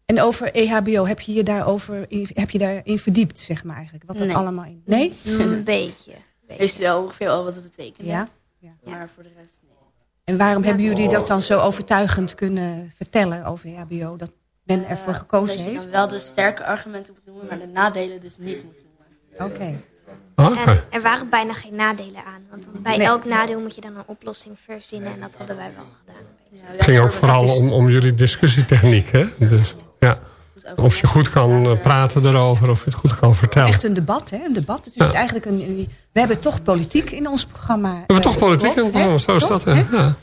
En over EHBO, heb je je daarover heb je daarin verdiept, zeg maar eigenlijk? Wat dat Nee. allemaal in. Nee? Een beetje. Ik wist wel ongeveer al wat het betekende. Ja? Maar voor de rest nee. En waarom hebben jullie dat dan zo overtuigend kunnen vertellen over EHBO? Dat men ervoor gekozen Dat je heeft? dan wel de sterke argumenten moet noemen, maar de nadelen dus niet moet noemen. Oké. En er waren bijna geen nadelen aan. Want bij Nee. elk nadeel moet je dan een oplossing verzinnen. En dat hadden wij wel gedaan. Het ging ook vooral om, om jullie discussietechniek. Hè? Dus, ja. Of je goed kan eh, praten erover, of je het goed kan vertellen. Echt een debat, hè? Een debat. Het is Ja. eigenlijk een, we hebben toch politiek in ons programma. We hebben toch eh, politiek in hè? programma, zo is dat. Hè? Ja.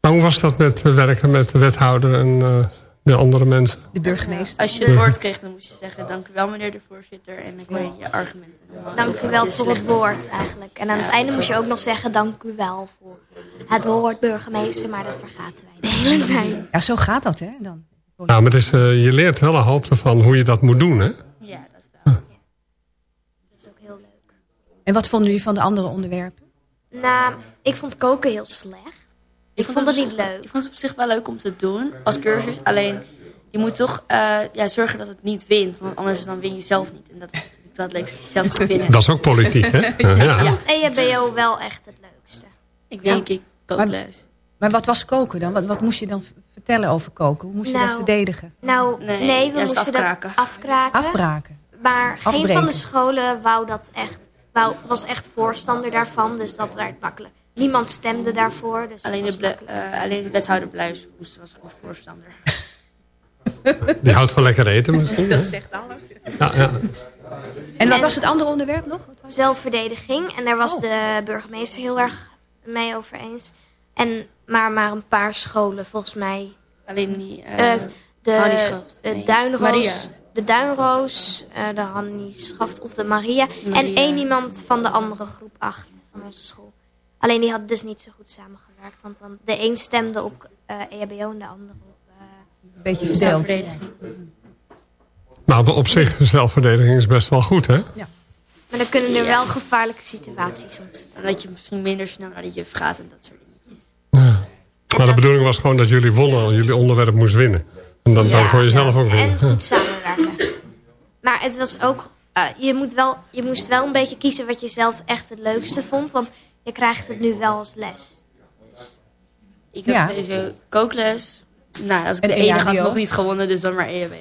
Maar hoe was dat met eh, werken met de wethouder en eh, de andere mensen? De burgemeester. Als je het woord kreeg, dan moest je zeggen, dank u wel meneer de voorzitter. En dan kon je je argumenten. Dank u wel voor het woord eigenlijk. En aan het einde moest je ook nog zeggen dank u wel voor het woord burgemeester. Maar dat vergaten wij de hele tijd. Ja, zo gaat dat, hè? Dan. Nou, maar het is, eh, je leert wel een hoop ervan hoe je dat moet doen. Hè? Ja, dat wel. Dat is ook heel leuk. En wat vonden jullie van de andere onderwerpen? Nou, ik vond koken heel slecht. Ik vond het niet leuk. Ik vond het op zich wel leuk om te doen als cursus. Alleen, je moet toch eh, ja, zorgen dat het niet wint. Want anders dan win je zelf niet. En dat is wel het leukste, dat je zelf moet winnen. Dat is ook politiek, hè? (laughs) Ja, ja. Ik vond EHBO wel echt het leukste. Ik denk, ik kookles. Maar wat was koken dan? Wat, wat moest je dan vertellen over koken? Hoe moest je dat Nou, verdedigen? Nou, Nee, nee, we moesten afkraken. dat afkraken. Afbraken. Maar geen van de scholen wou dat echt, wou, was echt voorstander daarvan. Dus dat werd makkelijk. Niemand stemde daarvoor. Dus Alleen dat de, eh, alleen de wethouder Bluis moest, was gewoon voorstander. (laughs) Die houdt van lekker eten misschien. hè? zegt alles. Ja, ja. En wat En- was het andere onderwerp nog? zelfverdediging. En daar was Oh. de burgemeester heel erg mee over eens. En maar, maar een paar scholen volgens mij. Alleen die... eh, Eh, de nee. Duinroos, Maria. de Duinroos, eh, de Hannieschaft of de Maria. En Maria. één iemand van de andere groep 8 van onze school. Alleen die had dus niet zo goed samengewerkt. Want dan, de een stemde op eh EHBO en de andere op... eh, Een beetje verdeeld. zelfverdediging. Maar op zich, zelfverdediging is best wel goed, hè? maar dan kunnen er wel gevaarlijke situaties ontstaan. En dat je misschien minder snel naar de juf gaat en dat soort dingetjes. Maar de bedoeling was gewoon dat jullie wonnen, jullie onderwerp moest winnen. En dan, dan Ja, kon je zelf ook En winnen. Ja. goed samenwerken. Maar het was ook... eh, je, moet wel, je moest wel een beetje kiezen wat je zelf echt het leukste vond. Want je krijgt het nu wel als les. Ik had Ja. sowieso kookles. Nou, als ik En de enige had EHBO? nog niet gewonnen, dus dan maar EHBO.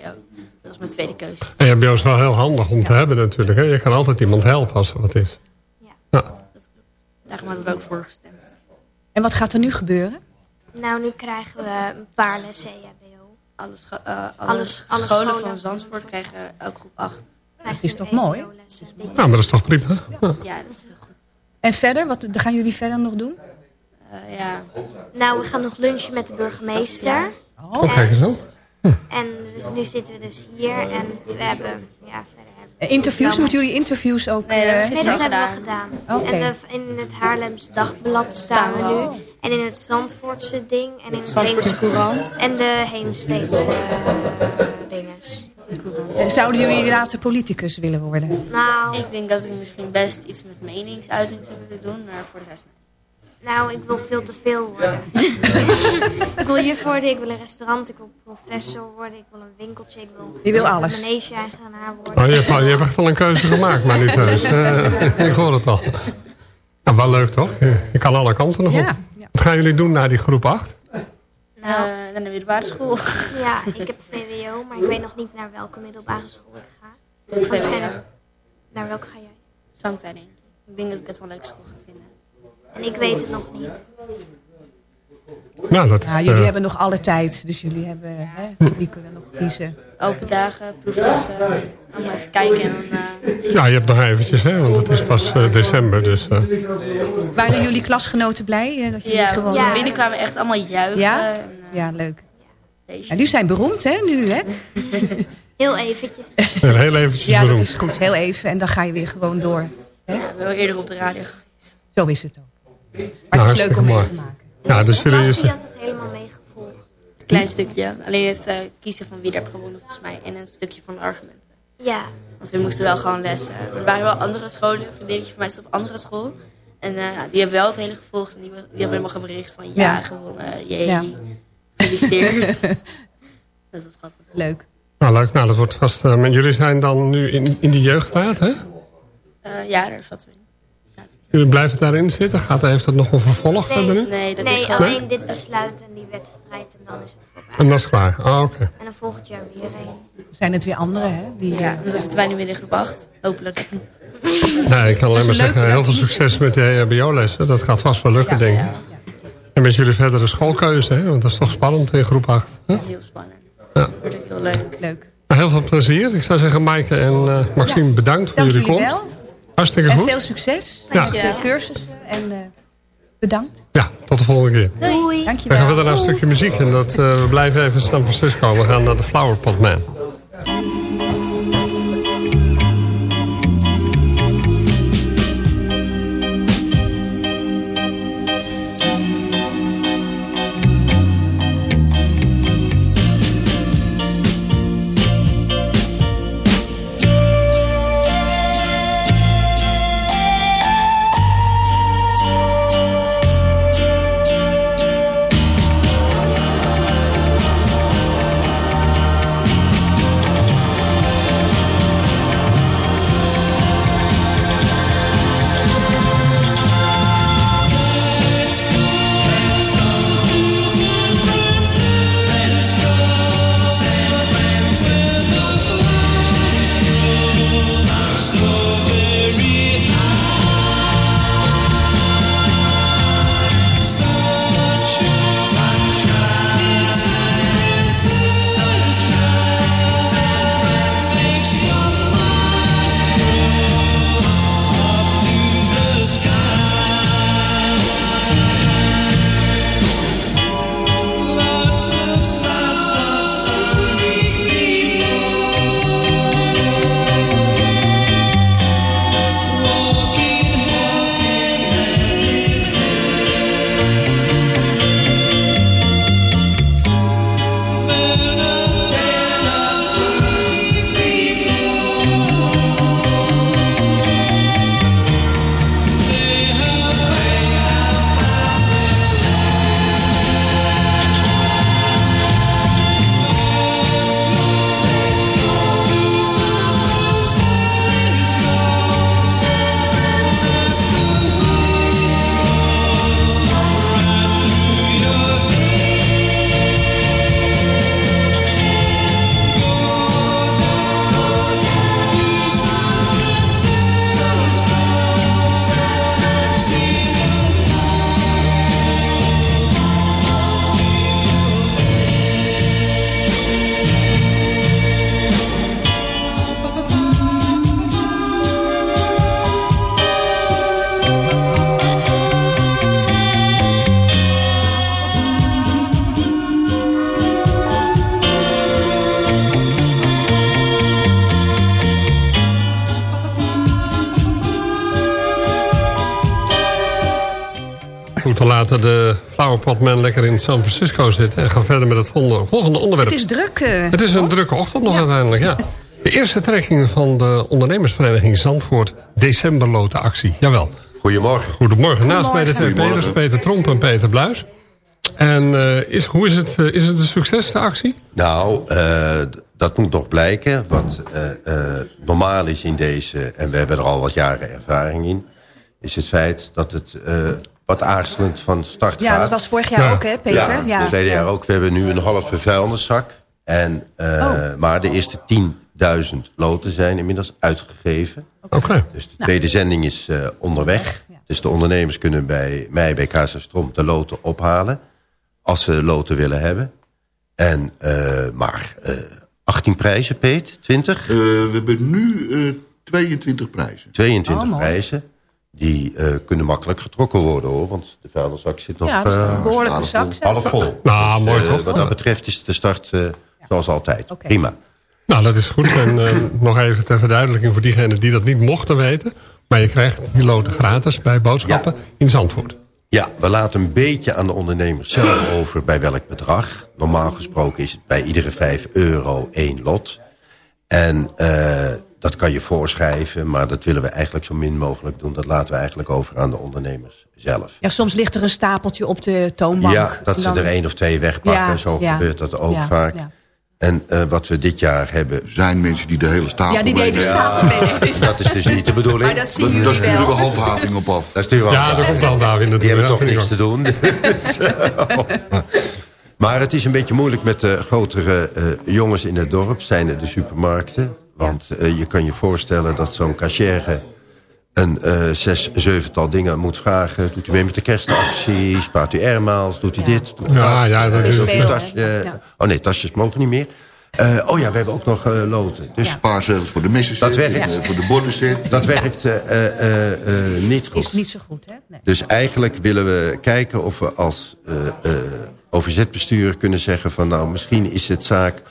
Dat was mijn tweede keuze. EHBO is wel heel handig om te hebben natuurlijk. Hè? Je kan altijd iemand helpen als er wat is. Daarom hadden we ook voor gestemd. En wat gaat er nu gebeuren? Nou, nu krijgen we een paar lessen EHBO. Alle, scho- eh, alle, Alles- alle scholen, scholen van Zandvoort krijgen elke groep 8. Het is toch mooi? Ja, maar dat is toch prima? Ja. Ja, dat is heel. En verder, wat gaan jullie verder nog doen? Eh, ja. Nou, we gaan nog lunchen met de burgemeester. Oh, kijk eens. En dus nu zitten we dus hier en we hebben... Ja, verder hebben we Eh, Interviews? Moeten jullie interviews ook... Nee, dat eh, Nee, dat hebben we gedaan. gedaan. En de, in het Haarlems Dagblad staan we nu. En in het Zandvoortse ding. En in het Zandvoortse Courant. En de Heemsteedse uh, dinges. Eh, zouden jullie later politicus willen worden? Nou, Ik denk dat ik misschien best iets met meningsuiting zou willen doen, maar voor de rest niet. nou, ik wil veel te veel worden. (laughs) ik wil juf worden, ik wil een restaurant, ik wil professor worden, ik wil een winkeltje, ik wil, Je wil alles. een manege-eigenaar worden. Oh, je, hebt, al- je hebt echt wel een keuze gemaakt, maar niet heus. (laughs) Eh, ik hoor het al. Ja, wel leuk toch? Je, kan alle kanten nog op. Ja. Wat gaan jullie doen na die groep 8? Nou, Eh, dan de middelbare school. (laughs) ja, ik heb VWO, maar ik weet nog niet naar welke middelbare school ik ga. Zijn er- naar welke ga jij? Zangtijd denk ik. Denk dat ik het wel een leuke school ga vinden. En ik weet het nog niet. Nou, dat is, Ja, jullie eh, hebben nog alle tijd, dus jullie hebben, hè, jullie kunnen nog kiezen. Open dagen, proeflessen. Allemaal even kijken en dan... eh, Ja, je hebt nog eventjes, hè, want het is pas eh, december. Dus, eh, Waren jullie klasgenoten blij? dat jullie ja, gewoon, want binnen kwamen echt allemaal juichen. Ja? en, Ja, leuk. feestjes. Ja, nu zijn beroemd, hè? Nu, hè? (laughs) Heel eventjes. heel eventjes Ja, dat beroemd. is goed. Heel even. En dan ga je weer gewoon door. Hè? Ja, wel eerder op de radio geweest. Zo is het ook. Maar Nou, het is leuk om mee mooi. te maken. Ja, dus jullie... Lassie had het helemaal meegevolgd. Klein stukje. Alleen het eh, kiezen van wie er heeft gewonnen volgens mij. En een stukje van de argumenten. Ja. Want we moesten wel gewoon lessen. Er waren wel andere scholen. Een vriendinnetje van mij zat op andere school. En eh, die hebben wel het hele gevolgd. En die, was- die hebben helemaal gebericht van ja, Ja. gewonnen. Jee. Ja. Gefeliciteerd. (laughs) dat was schattig. Leuk. Nou, leuk. Nou, dat wordt vast... eh, maar jullie zijn dan nu in, in de jeugdraad, hè? Eh, ja, daar zaten we Jullie blijven daarin zitten? Gaat, heeft dat nog een vervolg verder nu? Nee, dat nee, is alleen dit besluit en die wedstrijd en dan is het voorbij. En dat is klaar. Ah, oké. En dan volgend jaar weer een. Zijn het weer anderen, hè? Die, Ja, en dan zitten wij nu weer in groep 8. Hopelijk. Nee, ik kan alleen maar zeggen, heel veel succes met de EHBO-lessen. Dat gaat vast wel lukken, Ja, denk ik. En met jullie verdere schoolkeuze, hè? want dat is toch spannend in groep 8. Hè? Heel spannend. Ja. Wordt ook heel leuk. leuk. Nou, heel veel plezier. Ik zou zeggen, Maaike en eh, Maxime, bedankt voor Dank jullie komst. wel. Hartstikke En goed. veel succes Ja. met je cursussen. En eh, bedankt. Ja, tot de volgende keer. Doei. We Dankjewel. gaan verder naar een stukje muziek. En dat, eh, we blijven even in San Francisco. We gaan naar de Flower Pot Man. Flower Pot Man lekker in San Francisco zitten. En gaan verder met het volgende, onderwerp. Het is druk. eh, Het is een drukke ochtend nog uiteindelijk, ja. (laughs) De eerste trekking van de ondernemersvereniging Zandvoort decemberlotenactie. Jawel. Goedemorgen. Goedemorgen. Naast mij de twee. Peters, Peter Tromp en Peter Bluis. En eh, is, hoe is het, eh, is het een succes, de actie? Nou, eh, dat moet nog blijken. Wat eh, eh, normaal is in deze, en we hebben er al wat jaren ervaring in... is het feit dat het eh, wat aarzelend van start Ja, gaat. dat was vorig jaar ook, hè, Peter? Ja, Ja. het verleden Ja. jaar ook. We hebben nu een halve vuilniszak. En, eh, Oh. Maar de eerste 10.000 loten zijn inmiddels uitgegeven. Oké. Dus de tweede zending is eh, onderweg. Dus de ondernemers kunnen bij mij, bij Casa Strom, de loten ophalen. als ze loten willen hebben. En, eh, maar eh 18 prijzen, Peet? 20? Eh, we hebben nu eh 22 prijzen. 22 Oh, mooi. prijzen. Die eh, kunnen makkelijk getrokken worden hoor. Want de vuilniszak zit nog Ja, dat is een eh, behoorlijke half zak, vol. zeg. Half vol. Nou, mooi eh, toch? Wat dat betreft is de start eh, zoals altijd. Prima. Nou, dat is goed. En eh, (laughs) nog even ter verduidelijking voor diegenen die dat niet mochten weten. Maar je krijgt die loten gratis bij boodschappen in Zandvoort. Ja, we laten een beetje aan de ondernemers zelf over bij welk bedrag. Normaal gesproken is het bij iedere 5 euro één lot. En eh, dat kan je voorschrijven, maar dat willen we eigenlijk zo min mogelijk doen. Dat laten we eigenlijk over aan de ondernemers zelf. Ja, soms ligt er een stapeltje op de toonbank. Ja, dat ze er één of twee wegpakken. Ja, Zo ja. gebeurt dat ook Ja, vaak. ja. En eh, wat we dit jaar hebben... Zijn mensen die de hele stapel Ja, die de hele stapel meenemen. Dat is dus niet de bedoeling. Maar dat zien Daar- jullie Daar sturen we handhaving op af. Daar sturen we Ja, daar komt de handhaving Die hebben natuurlijk. toch niks te doen. (laughs) maar het is een beetje moeilijk met de grotere eh, jongens in het dorp. Zijn er de supermarkten. Want eh, je kan je voorstellen dat zo'n cashier een eh, zes, zevental dingen moet vragen. Doet u mee met de kerstactie? Spaart u airmaals? Doet u dit? Doet u Ja, dat? ja, dat is veel, tasje? Ja. Oh nee, tasjes mogen niet meer. Eh, oh ja, we hebben ook nog eh, loten. Dus Spaarzegels voor de messen Dat werkt. voor de borden set. dat werkt eh, eh, eh, eh, niet goed. Is niet zo goed, hè? Nee. Dus eigenlijk willen we kijken of we als eh eh OVZ-bestuur kunnen zeggen van... nou, misschien is het zaak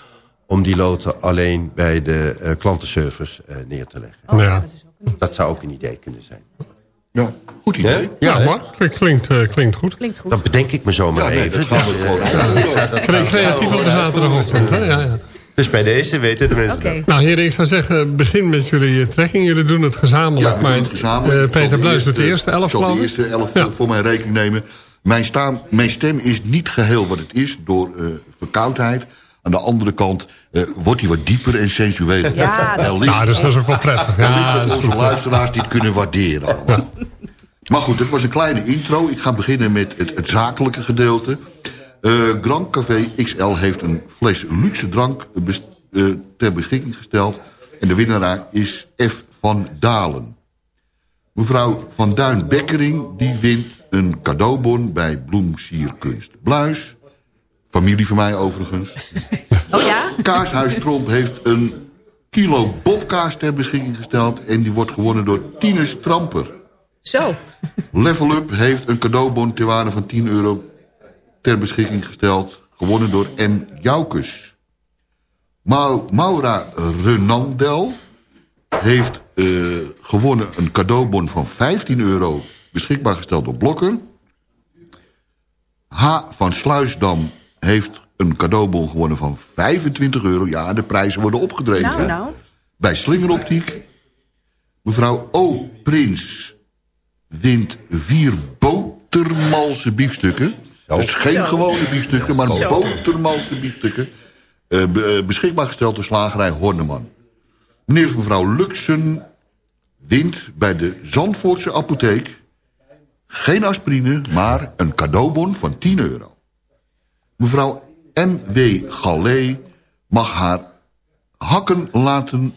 om die loten alleen bij de eh, klantenservice eh, neer te leggen. Oh, ja. Dat zou ook een idee kunnen zijn. Ja, goed idee. Ja, maar klinkt, klinkt, eh, klinkt goed. Klinkt goed. Dat bedenk ik me zomaar Ja, nee, even. dat gaan we Dus, gewoon (laughs) Creatief op de zaterdagochtend. Hè? Ja, ja. Dus bij deze weten de mensen. Nou heren, ik zou zeggen, begin met jullie trekking. Jullie doen het gezamenlijk. Ja, we maar doen het gezamenlijk. eh, Peter Bluis doet de eerste elf, ik zal geloof de eerste elf Ja. voor- mijn rekening nemen. Mijn, staan, mijn stem is niet geheel wat het is door eh, verkoudheid. Aan de andere kant eh, wordt hij wat dieper en sensueler. Ja, dat- dus dat is ook wel prettig. Ja, dat onze goed. luisteraars dit kunnen waarderen. Maar goed, het was een kleine intro. Ik ga beginnen met het, het zakelijke gedeelte. Eh, Grand Café XL heeft een fles luxe drank eh, ter beschikking gesteld. En de winnaar is F. van Dalen. Mevrouw Van Duin Bekkering die wint een cadeaubon bij Bloemsierkunst Bluis. Familie van mij overigens. Oh ja? Kaashuis Tromp heeft een kilo bobkaas ter beschikking gesteld... en die wordt gewonnen door Tines Tramper. Zo. Level Up heeft een cadeaubon ter waarde van 10 euro ter beschikking gesteld... gewonnen door M. Joukes. Mau- Maura Renandel heeft eh, gewonnen een cadeaubon van 15 euro... beschikbaar gesteld door Blokker. H. van Sluisdam heeft een cadeaubon gewonnen van 25 euro. Ja, de prijzen worden opgedreven. Nou, nou. Bij Slingeroptiek. Mevrouw O. Prins wint vier botermalse biefstukken. Dus geen Zo. gewone biefstukken, maar Zo. botermalse biefstukken. Eh, be- eh, beschikbaar gesteld door slagerij Horneman. Meneer of mevrouw Luxen wint bij de Zandvoortse apotheek... geen aspirine, maar een cadeaubon van 10 euro. Mevrouw M.W. Gallet mag haar hakken laten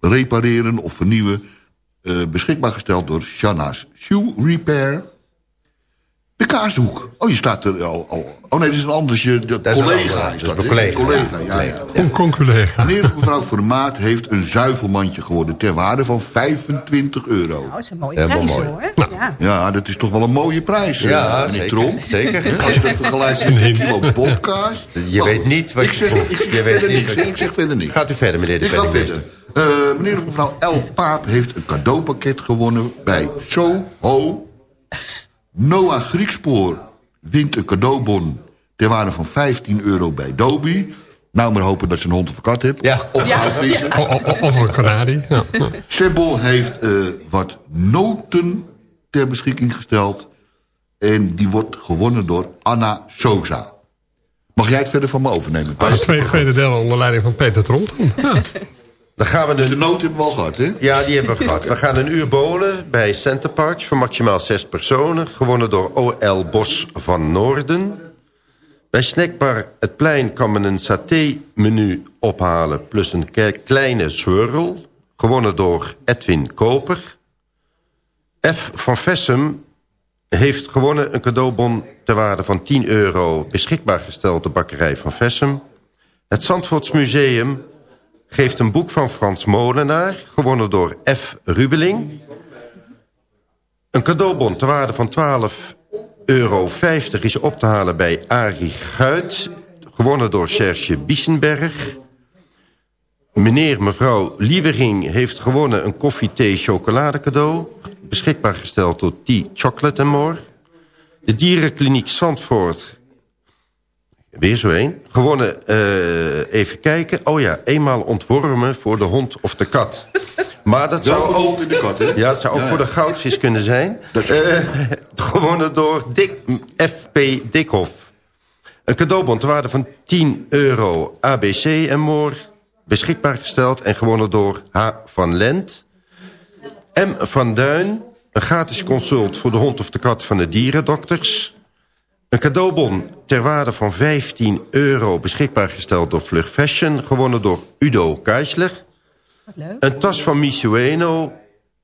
repareren of vernieuwen... eh, beschikbaar gesteld door Shanna's Shoe Repair. De kaashoek. Oh, je staat er al... al oh nee, dat is een anders. Je, de een collega is dat dat, mijn collega. collega ja, ja. Con- Con-collega. Meneer of mevrouw Vermaat heeft een zuivelmandje geworden... ter waarde van 25 euro. Nou, dat is een mooie prijs mooi. hoor. Ja. Ja, dat is toch wel een mooie prijs, eh, Ja, meneer zeker, Tromp. zeker. Als je dat vergelijkt met een kilo bobkaas. Je Maar weet niet wat ik je zeg. Ik zeg Je weet verder niet niks, ik zeg verder niks. Gaat u verder, meneer de Ik ga penningmeester. verder. Eh, meneer of mevrouw L. Paap heeft een cadeaupakket gewonnen bij Soho. Noah Griekspoor wint een cadeaubon ter waarde van 15 euro bij Dobi. Nou, maar hopen dat ze een hond of een kat hebt. Ja. Of Ja. o- o- Of een kanarie. Ja. Heeft eh, wat noten ter beschikking gesteld. En die wordt gewonnen door Anna Sosa. Mag jij het verder van me overnemen? Het tweede, tweede deel onder leiding van Peter Tromp. dan. Ja. Dan gaan we Dus de noten hebben we al gehad, hè? Ja, die hebben we gehad. We gaan een uur bowlen bij Center Parks voor maximaal zes personen. Gewonnen door O.L. Bos van Noorden. Bij Snackbar Het Plein kan men een saté-menu ophalen... plus een kleine swirl. Gewonnen door Edwin Koper. F. van Vessem heeft gewonnen een cadeaubon ter waarde van 10 euro... beschikbaar gesteld de bakkerij van Vessem. Het Zandvoorts Museum geeft een boek van Frans Molenaar... gewonnen door F. Rubeling. Een cadeaubon ter waarde van 12 euro 50 is op te halen bij Arie Guit... gewonnen door Serge Biesenberg... Meneer, mevrouw Lievering heeft gewonnen een koffie, thee, chocolade cadeau. Beschikbaar gesteld door Tea Chocolate More. De dierenkliniek Zandvoort. Weer zo één. Gewonnen, eh, even kijken. Oh ja, eenmaal ontwormen voor de hond of de kat. Maar dat Wel zou ook, in de kat, hè? Ja, dat zou ook Ja, voor de goudvis kunnen zijn. Dat Eh, (laughs) gewonnen door Dick, F.P. Dikhoff. Een cadeaubon ter waarde van 10 euro ABC en more. Beschikbaar gesteld en gewonnen door H. van Lent. M. van Duin. Een gratis consult voor de hond of de kat van de dierendokters. Een cadeaubon ter waarde van 15 euro. Beschikbaar gesteld door Vlug Fashion. Gewonnen door Udo Keisler. Een tas van Misueno.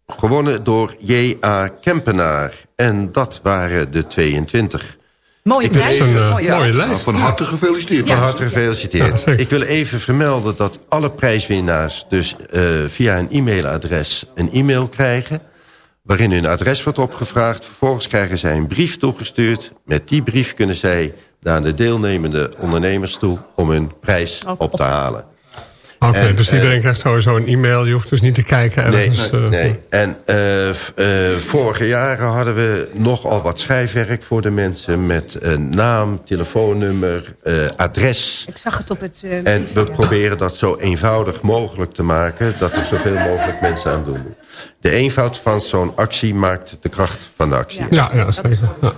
Gewonnen door J.A. Kempenaar. En dat waren de 22. Mooie prijs. even- Een, Ja. mooie lijst. Van harte gefeliciteerd. Van harte gefeliciteerd. ik wil even vermelden dat alle prijswinnaars... dus eh, via een e-mailadres een e-mail krijgen... waarin hun adres wordt opgevraagd. Vervolgens krijgen zij een brief toegestuurd. Met die brief kunnen zij naar de deelnemende ondernemers toe... om hun prijs op te halen. Oké, En, dus eh, iedereen krijgt sowieso een e-mail. Je hoeft dus niet te kijken. Nee, nee. En eh, f- eh, vorige jaren hadden we nogal wat schrijfwerk voor de mensen... met een naam, telefoonnummer, eh, adres... Ik zag het op het... eh, En we proberen dat zo eenvoudig mogelijk te maken... dat er zoveel mogelijk mensen aan doen. De eenvoud van zo'n actie maakt de kracht van de actie. Ja, ja zeker. Ja.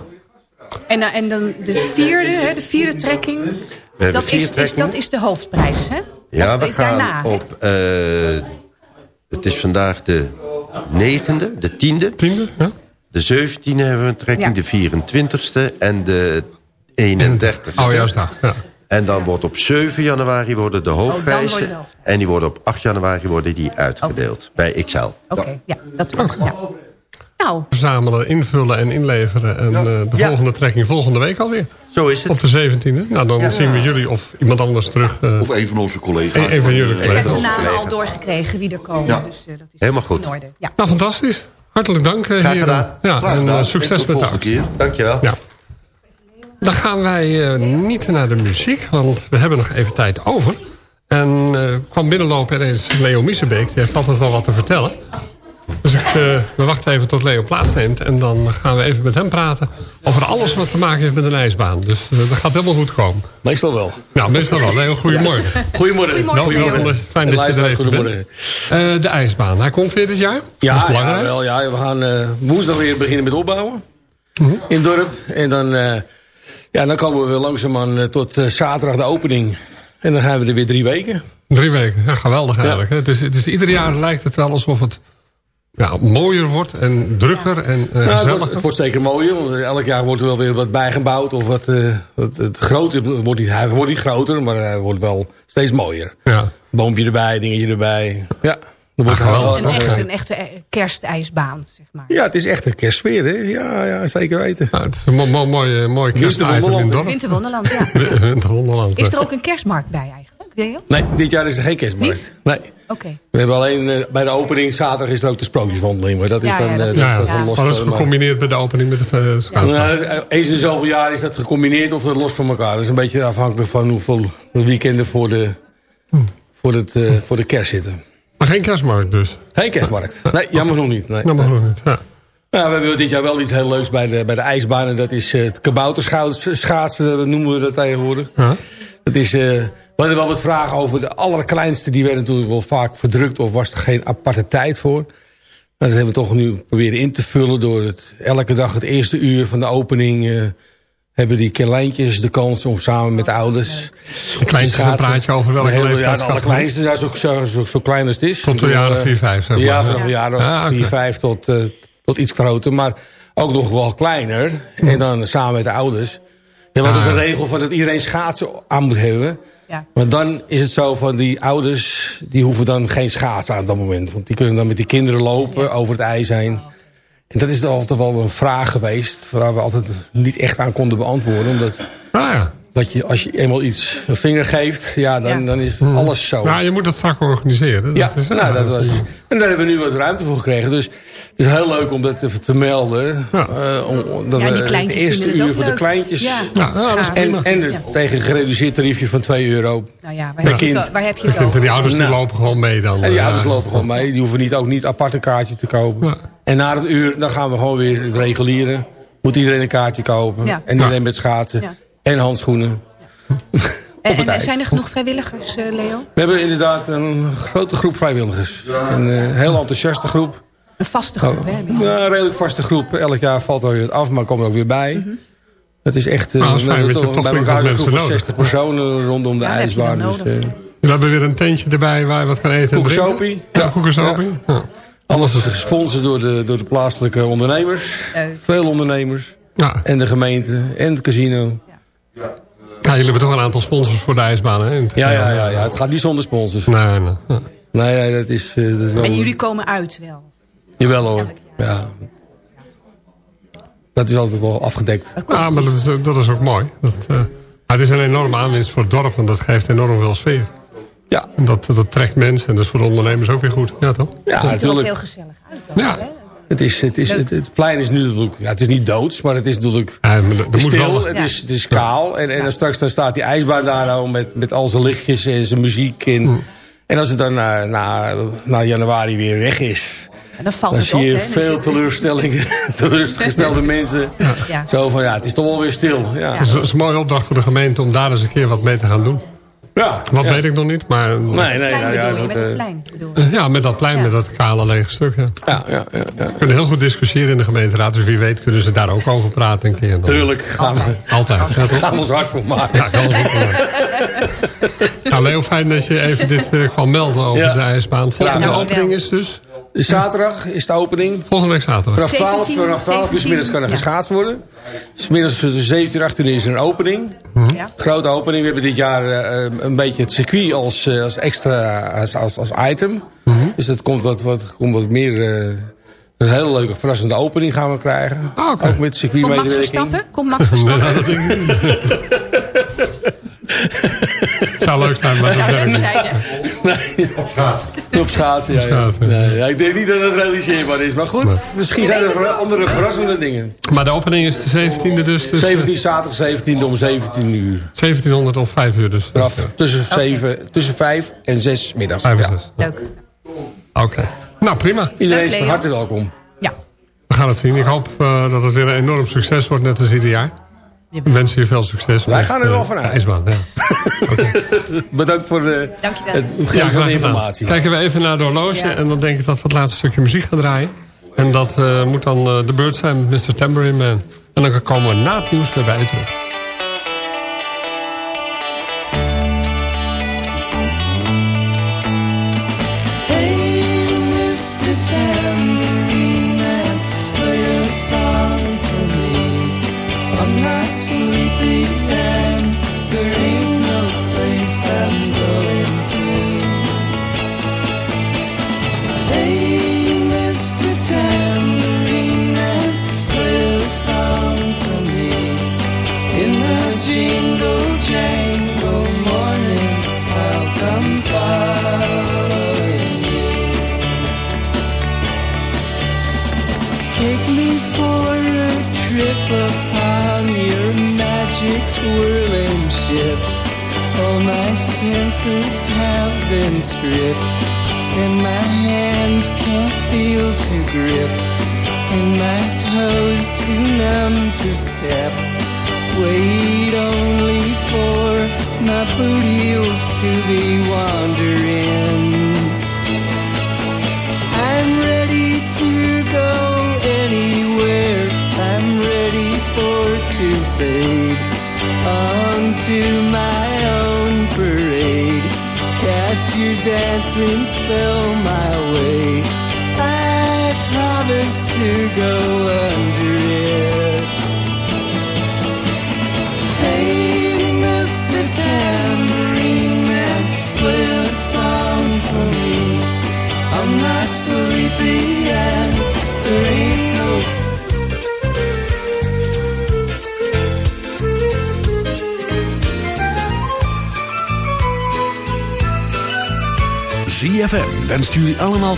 En, eh, en dan de vierde, hè, de vierde trekking. hebben Dat vier is, dat is de hoofdprijs, hè? Ja, we Of gaan op... eh, het is vandaag de negende, de tiende. Tiende, ja. De zeventiende hebben we een trekking, Ja. de 24ste en de 31ste. Oh, juist daar. Ja. En dan wordt op 7 januari worden de hoofdprijzen... worden de hoofdprijzen. en die worden op 8 januari worden die uitgedeeld bij XL. Oké, ja, dat ook. Ja. Nou, Verzamelen, invullen en inleveren. En eh, de Ja. volgende trekking volgende week alweer. Zo is het. Op de 17e. Nou, dan zien we jullie of iemand anders terug. eh, Of een van onze collega's. Een- een van jullie ik heb de namen al doorgekregen wie er komen. Ja. Dus eh, dat is Helemaal goed. in orde. Ja. Nou, fantastisch. Hartelijk dank, eh, Graag heren. gedaan. Ja, Graag en gedaan. eh, En succes met de volgende keer. Dankjewel. Ja. Dan gaan wij eh, niet naar de muziek, want we hebben nog even tijd over. En eh, kwam binnenlopen ineens Leo Miesebeek. Die heeft altijd wel wat te vertellen. Dus ik, eh, we wachten even tot Leo plaatsneemt. En dan gaan we even met hem praten over alles wat te maken heeft met een ijsbaan. Dus dat gaat helemaal goed komen. Meestal wel. Nou, meestal wel. Leo, goedemorgen. Goedemorgen. Goedemorgen, Welkom. Leo. Fijn dat je er even bent. Eh, de ijsbaan. Hij komt weer dit jaar. dat is Ja, belangrijk. ja, wel, ja, we gaan eh, woensdag weer beginnen met opbouwen. Mhm. In het dorp. En dan, eh, ja, dan komen we langzaamaan eh, tot eh, zaterdag de opening. En dan gaan we er weer drie weken. Drie weken. Ja, geweldig eigenlijk. hè. Is, ieder jaar lijkt het wel alsof het ja, mooier wordt en drukker en Nou, het, gezelliger. wordt, het wordt zeker mooier. Want elk jaar wordt er wel weer wat bijgebouwd. Of wat, wat het groter wordt niet, hij wordt niet groter, maar hij wordt wel steeds mooier. Ja. Boompje erbij, dingetje erbij. Ja, wordt wel- Een echte, een echte eh, kerstijsbaan, zeg maar. Ja, het is echt een kerstsfeer, hè? Ja, ja, zeker weten. Ja, het is een mo- mo- mooi, mooi kerstitem dorp. Winterwonderland, ja. (laughs) Winterwonderland. Is er ook een kerstmarkt bij eigenlijk? Nee, dit jaar is er geen kerstmarkt. Nee. Oké. We hebben alleen eh, bij de opening zaterdag is er ook de sprookjeswandeling. Maar dat is Ja, dan, ja, eh, dat is- is dan ja. van los Maar dat is van- maar- gecombineerd met de opening met de uh, schaatsbaan. Nou, eens in zoveel jaar is dat gecombineerd of dat los van elkaar. Dat is een beetje afhankelijk van hoeveel weekenden voor de, voor het, eh, voor de kerst zitten. Maar geen kerstmarkt dus. Geen kerstmarkt. Nee, jammer nog niet. Nee. Nog niet. Ja. Nou, we hebben dit jaar wel iets heel leuks bij de, bij de ijsbaan. En dat is eh, het kabouterschaatsen, dat noemen we dat tegenwoordig. Ja. Dat is, eh, we hadden wel wat vragen over de allerkleinste. Die werden natuurlijk wel vaak verdrukt of was er geen aparte tijd voor. Nou, dat hebben we toch nu proberen in te vullen door het, elke dag het eerste uur van de opening... eh, hebben die kleintjes de kans om samen met de ouders... De kleintjes, te dan schaatsen. praat je over welke De hele- Ja, de allerkleinste, ja, zo, zo, zo, zo klein als het is. Tot de jaren eh, 4, 5, zeg maar. Ja, vanaf Ja. een jaar of Ja, oké. 4, 5 tot, eh, tot iets groter. Maar ook nog wel kleiner. En dan samen met de ouders. Ja, want Ah, het een ja. regel van dat iedereen schaatsen aan moet hebben. Ja. Maar dan is het zo van die ouders... die hoeven dan geen schaatsen aan op dat moment. Want die kunnen dan met die kinderen lopen over het ijs heen. En dat is altijd wel een vraag geweest... waar we altijd niet echt aan konden beantwoorden. Omdat dat je, als je eenmaal iets een vinger geeft... ja, dan, dan is alles zo. Ja, je moet dat straks organiseren. Ja, dat is, nou, dat was, en daar hebben we nu wat ruimte voor gekregen. Dus is heel leuk om dat even te melden. Eh, om, om- dat Ja, die we kleintjes het eerste het uur ook voor de kleintjes. Ja, dat is en, en het tegen een gereduceerd tariefje van 2 euro Nou ja, waar heb, je het, waar heb je het over? die ouders die Nou. lopen gewoon mee dan. En die eh, ouders lopen gewoon mee. Die hoeven niet, ook niet apart een kaartje te kopen. En na het uur dan gaan we gewoon weer het regulieren. Moet iedereen een kaartje kopen. Ja. En iedereen met schaatsen. Ja. En handschoenen. En, en zijn er genoeg vrijwilligers, eh, Leo? We hebben inderdaad een grote groep vrijwilligers. Een eh, heel enthousiaste groep. Een vaste groep, Oh. hè? Ja, een redelijk vaste groep. Elk jaar valt er weer af, maar komt er ook weer bij. Mhm. Het is echt... eh, Nou, dat is we fijn, hebben want je toch hebt bij elkaar zo'n groep van mensen 60 personen rondom de Ja, ijsbaan. dan Dus, eh, We hebben weer een tentje erbij waar je wat kan eten en drinken. Koekensopie. Ja, koekensopie. Ja. alles is gesponsord door de, door de plaatselijke ondernemers. Veel ondernemers. Ja. En de gemeente. En het casino. Ja, jullie hebben toch een aantal sponsors voor de ijsbaan, hè? het- Ja, ja, ja, ja. Het gaat niet zonder sponsors. Nee. Nee, nee, dat is, eh, dat is wel... En jullie komen uit wel. Jawel hoor. Ja. Dat is altijd wel afgedekt. Ja, maar dat is, dat is ook mooi. Dat, eh, het is een enorme aanwinst voor het dorp, want dat geeft enorm veel sfeer. Ja. En dat, dat trekt mensen en dat is voor de ondernemers ook weer goed. Ja, toch? Ja, Het ziet er ook heel gezellig uit. Ja. Het, is, het, is, het, het plein is nu natuurlijk... Ja, het is niet doods, maar het is natuurlijk Ja, maar er- moet stil. wel- Het, Ja. is, het is kaal. En, en dan straks dan staat die ijsbaan daar nou met, met al zijn lichtjes en zijn muziek. En, Hm. en als het dan na, na, na januari weer weg is... En dan valt Dan het zie op, je veel teleurstellingen, (laughs) teleurgestelde mensen. Ja. Zo van, ja, het is toch wel weer stil. Ja, Dus dat is een mooie opdracht voor de gemeente om daar eens een keer wat mee te gaan doen. ja. Wat ja. weet ik nog niet, maar... Nee, nee, Plein nou ja, dat, met het eh, plein bedoel je. Eh, Ja, met dat plein, met dat kale lege stuk. Ja. ja, ja, ja, ja. We kunnen heel goed discussiëren in de gemeenteraad. Dus wie weet kunnen ze daar ook over praten een keer. Dan- Tuurlijk gaan we, Altijd. Ja, toch? gaan we ons hard voor maken. Ja, gaan we goed maken. Nou, Leo, fijn dat je even dit eh, kwam melden over Ja. de ijsbaan. Volgende gedaan. opening is dus Zaterdag is de opening. volgende week zaterdag. Vanaf 12, 17, vanaf 12 uur 's middags kan er 17, ja. geschaatst worden. Smiddags tussen 17 en 18 uur is er een opening. Ja. Grote opening. We hebben dit jaar eh, een beetje het circuit als, eh, als extra als, als, als item. Dus dat komt wat, wat, komt wat meer... eh, een hele leuke verrassende opening gaan we krijgen. Ah, oké. Ook met circuit Komt Max. Verstappen? Komt Max (laughs) Verstappen? (laughs) Het zou leuk zijn, maar dat Zou werkt leuk niet. hè? Nee, op schaatsen. ja, ja. Schaatsen. Nee, ja, ik denk niet dat het realiseerbaar is. Maar goed, misschien zijn er andere verrassende dingen. Maar de opening is de 17e dus. dus 17 zaterdag, 17 om 17 uur. 1700 of 5 uur dus. Vanaf tussen, 7, tussen 5 en 6 middags. Vijf Ja. en zes. Leuk. Oké. Nou, prima. Iedereen is van harte welkom. Ja. We gaan het zien. Ik hoop eh, dat het weer een enorm succes wordt, net als ieder jaar. Ik wens je veel succes. Wij met, gaan er wel eh, vanuit. de ijsbaan, ja. (laughs) Bedankt voor de, Dankjewel. het geven Ja, van de gedaan. informatie. Kijken we even naar de horloge Ja. en dan denk ik dat we het laatste stukje muziek gaan draaien. En dat eh, moet dan eh, The Bird zijn met Mr. Tambourine Man. En dan komen we na het nieuws weer bij u terug.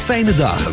Fijne dagen.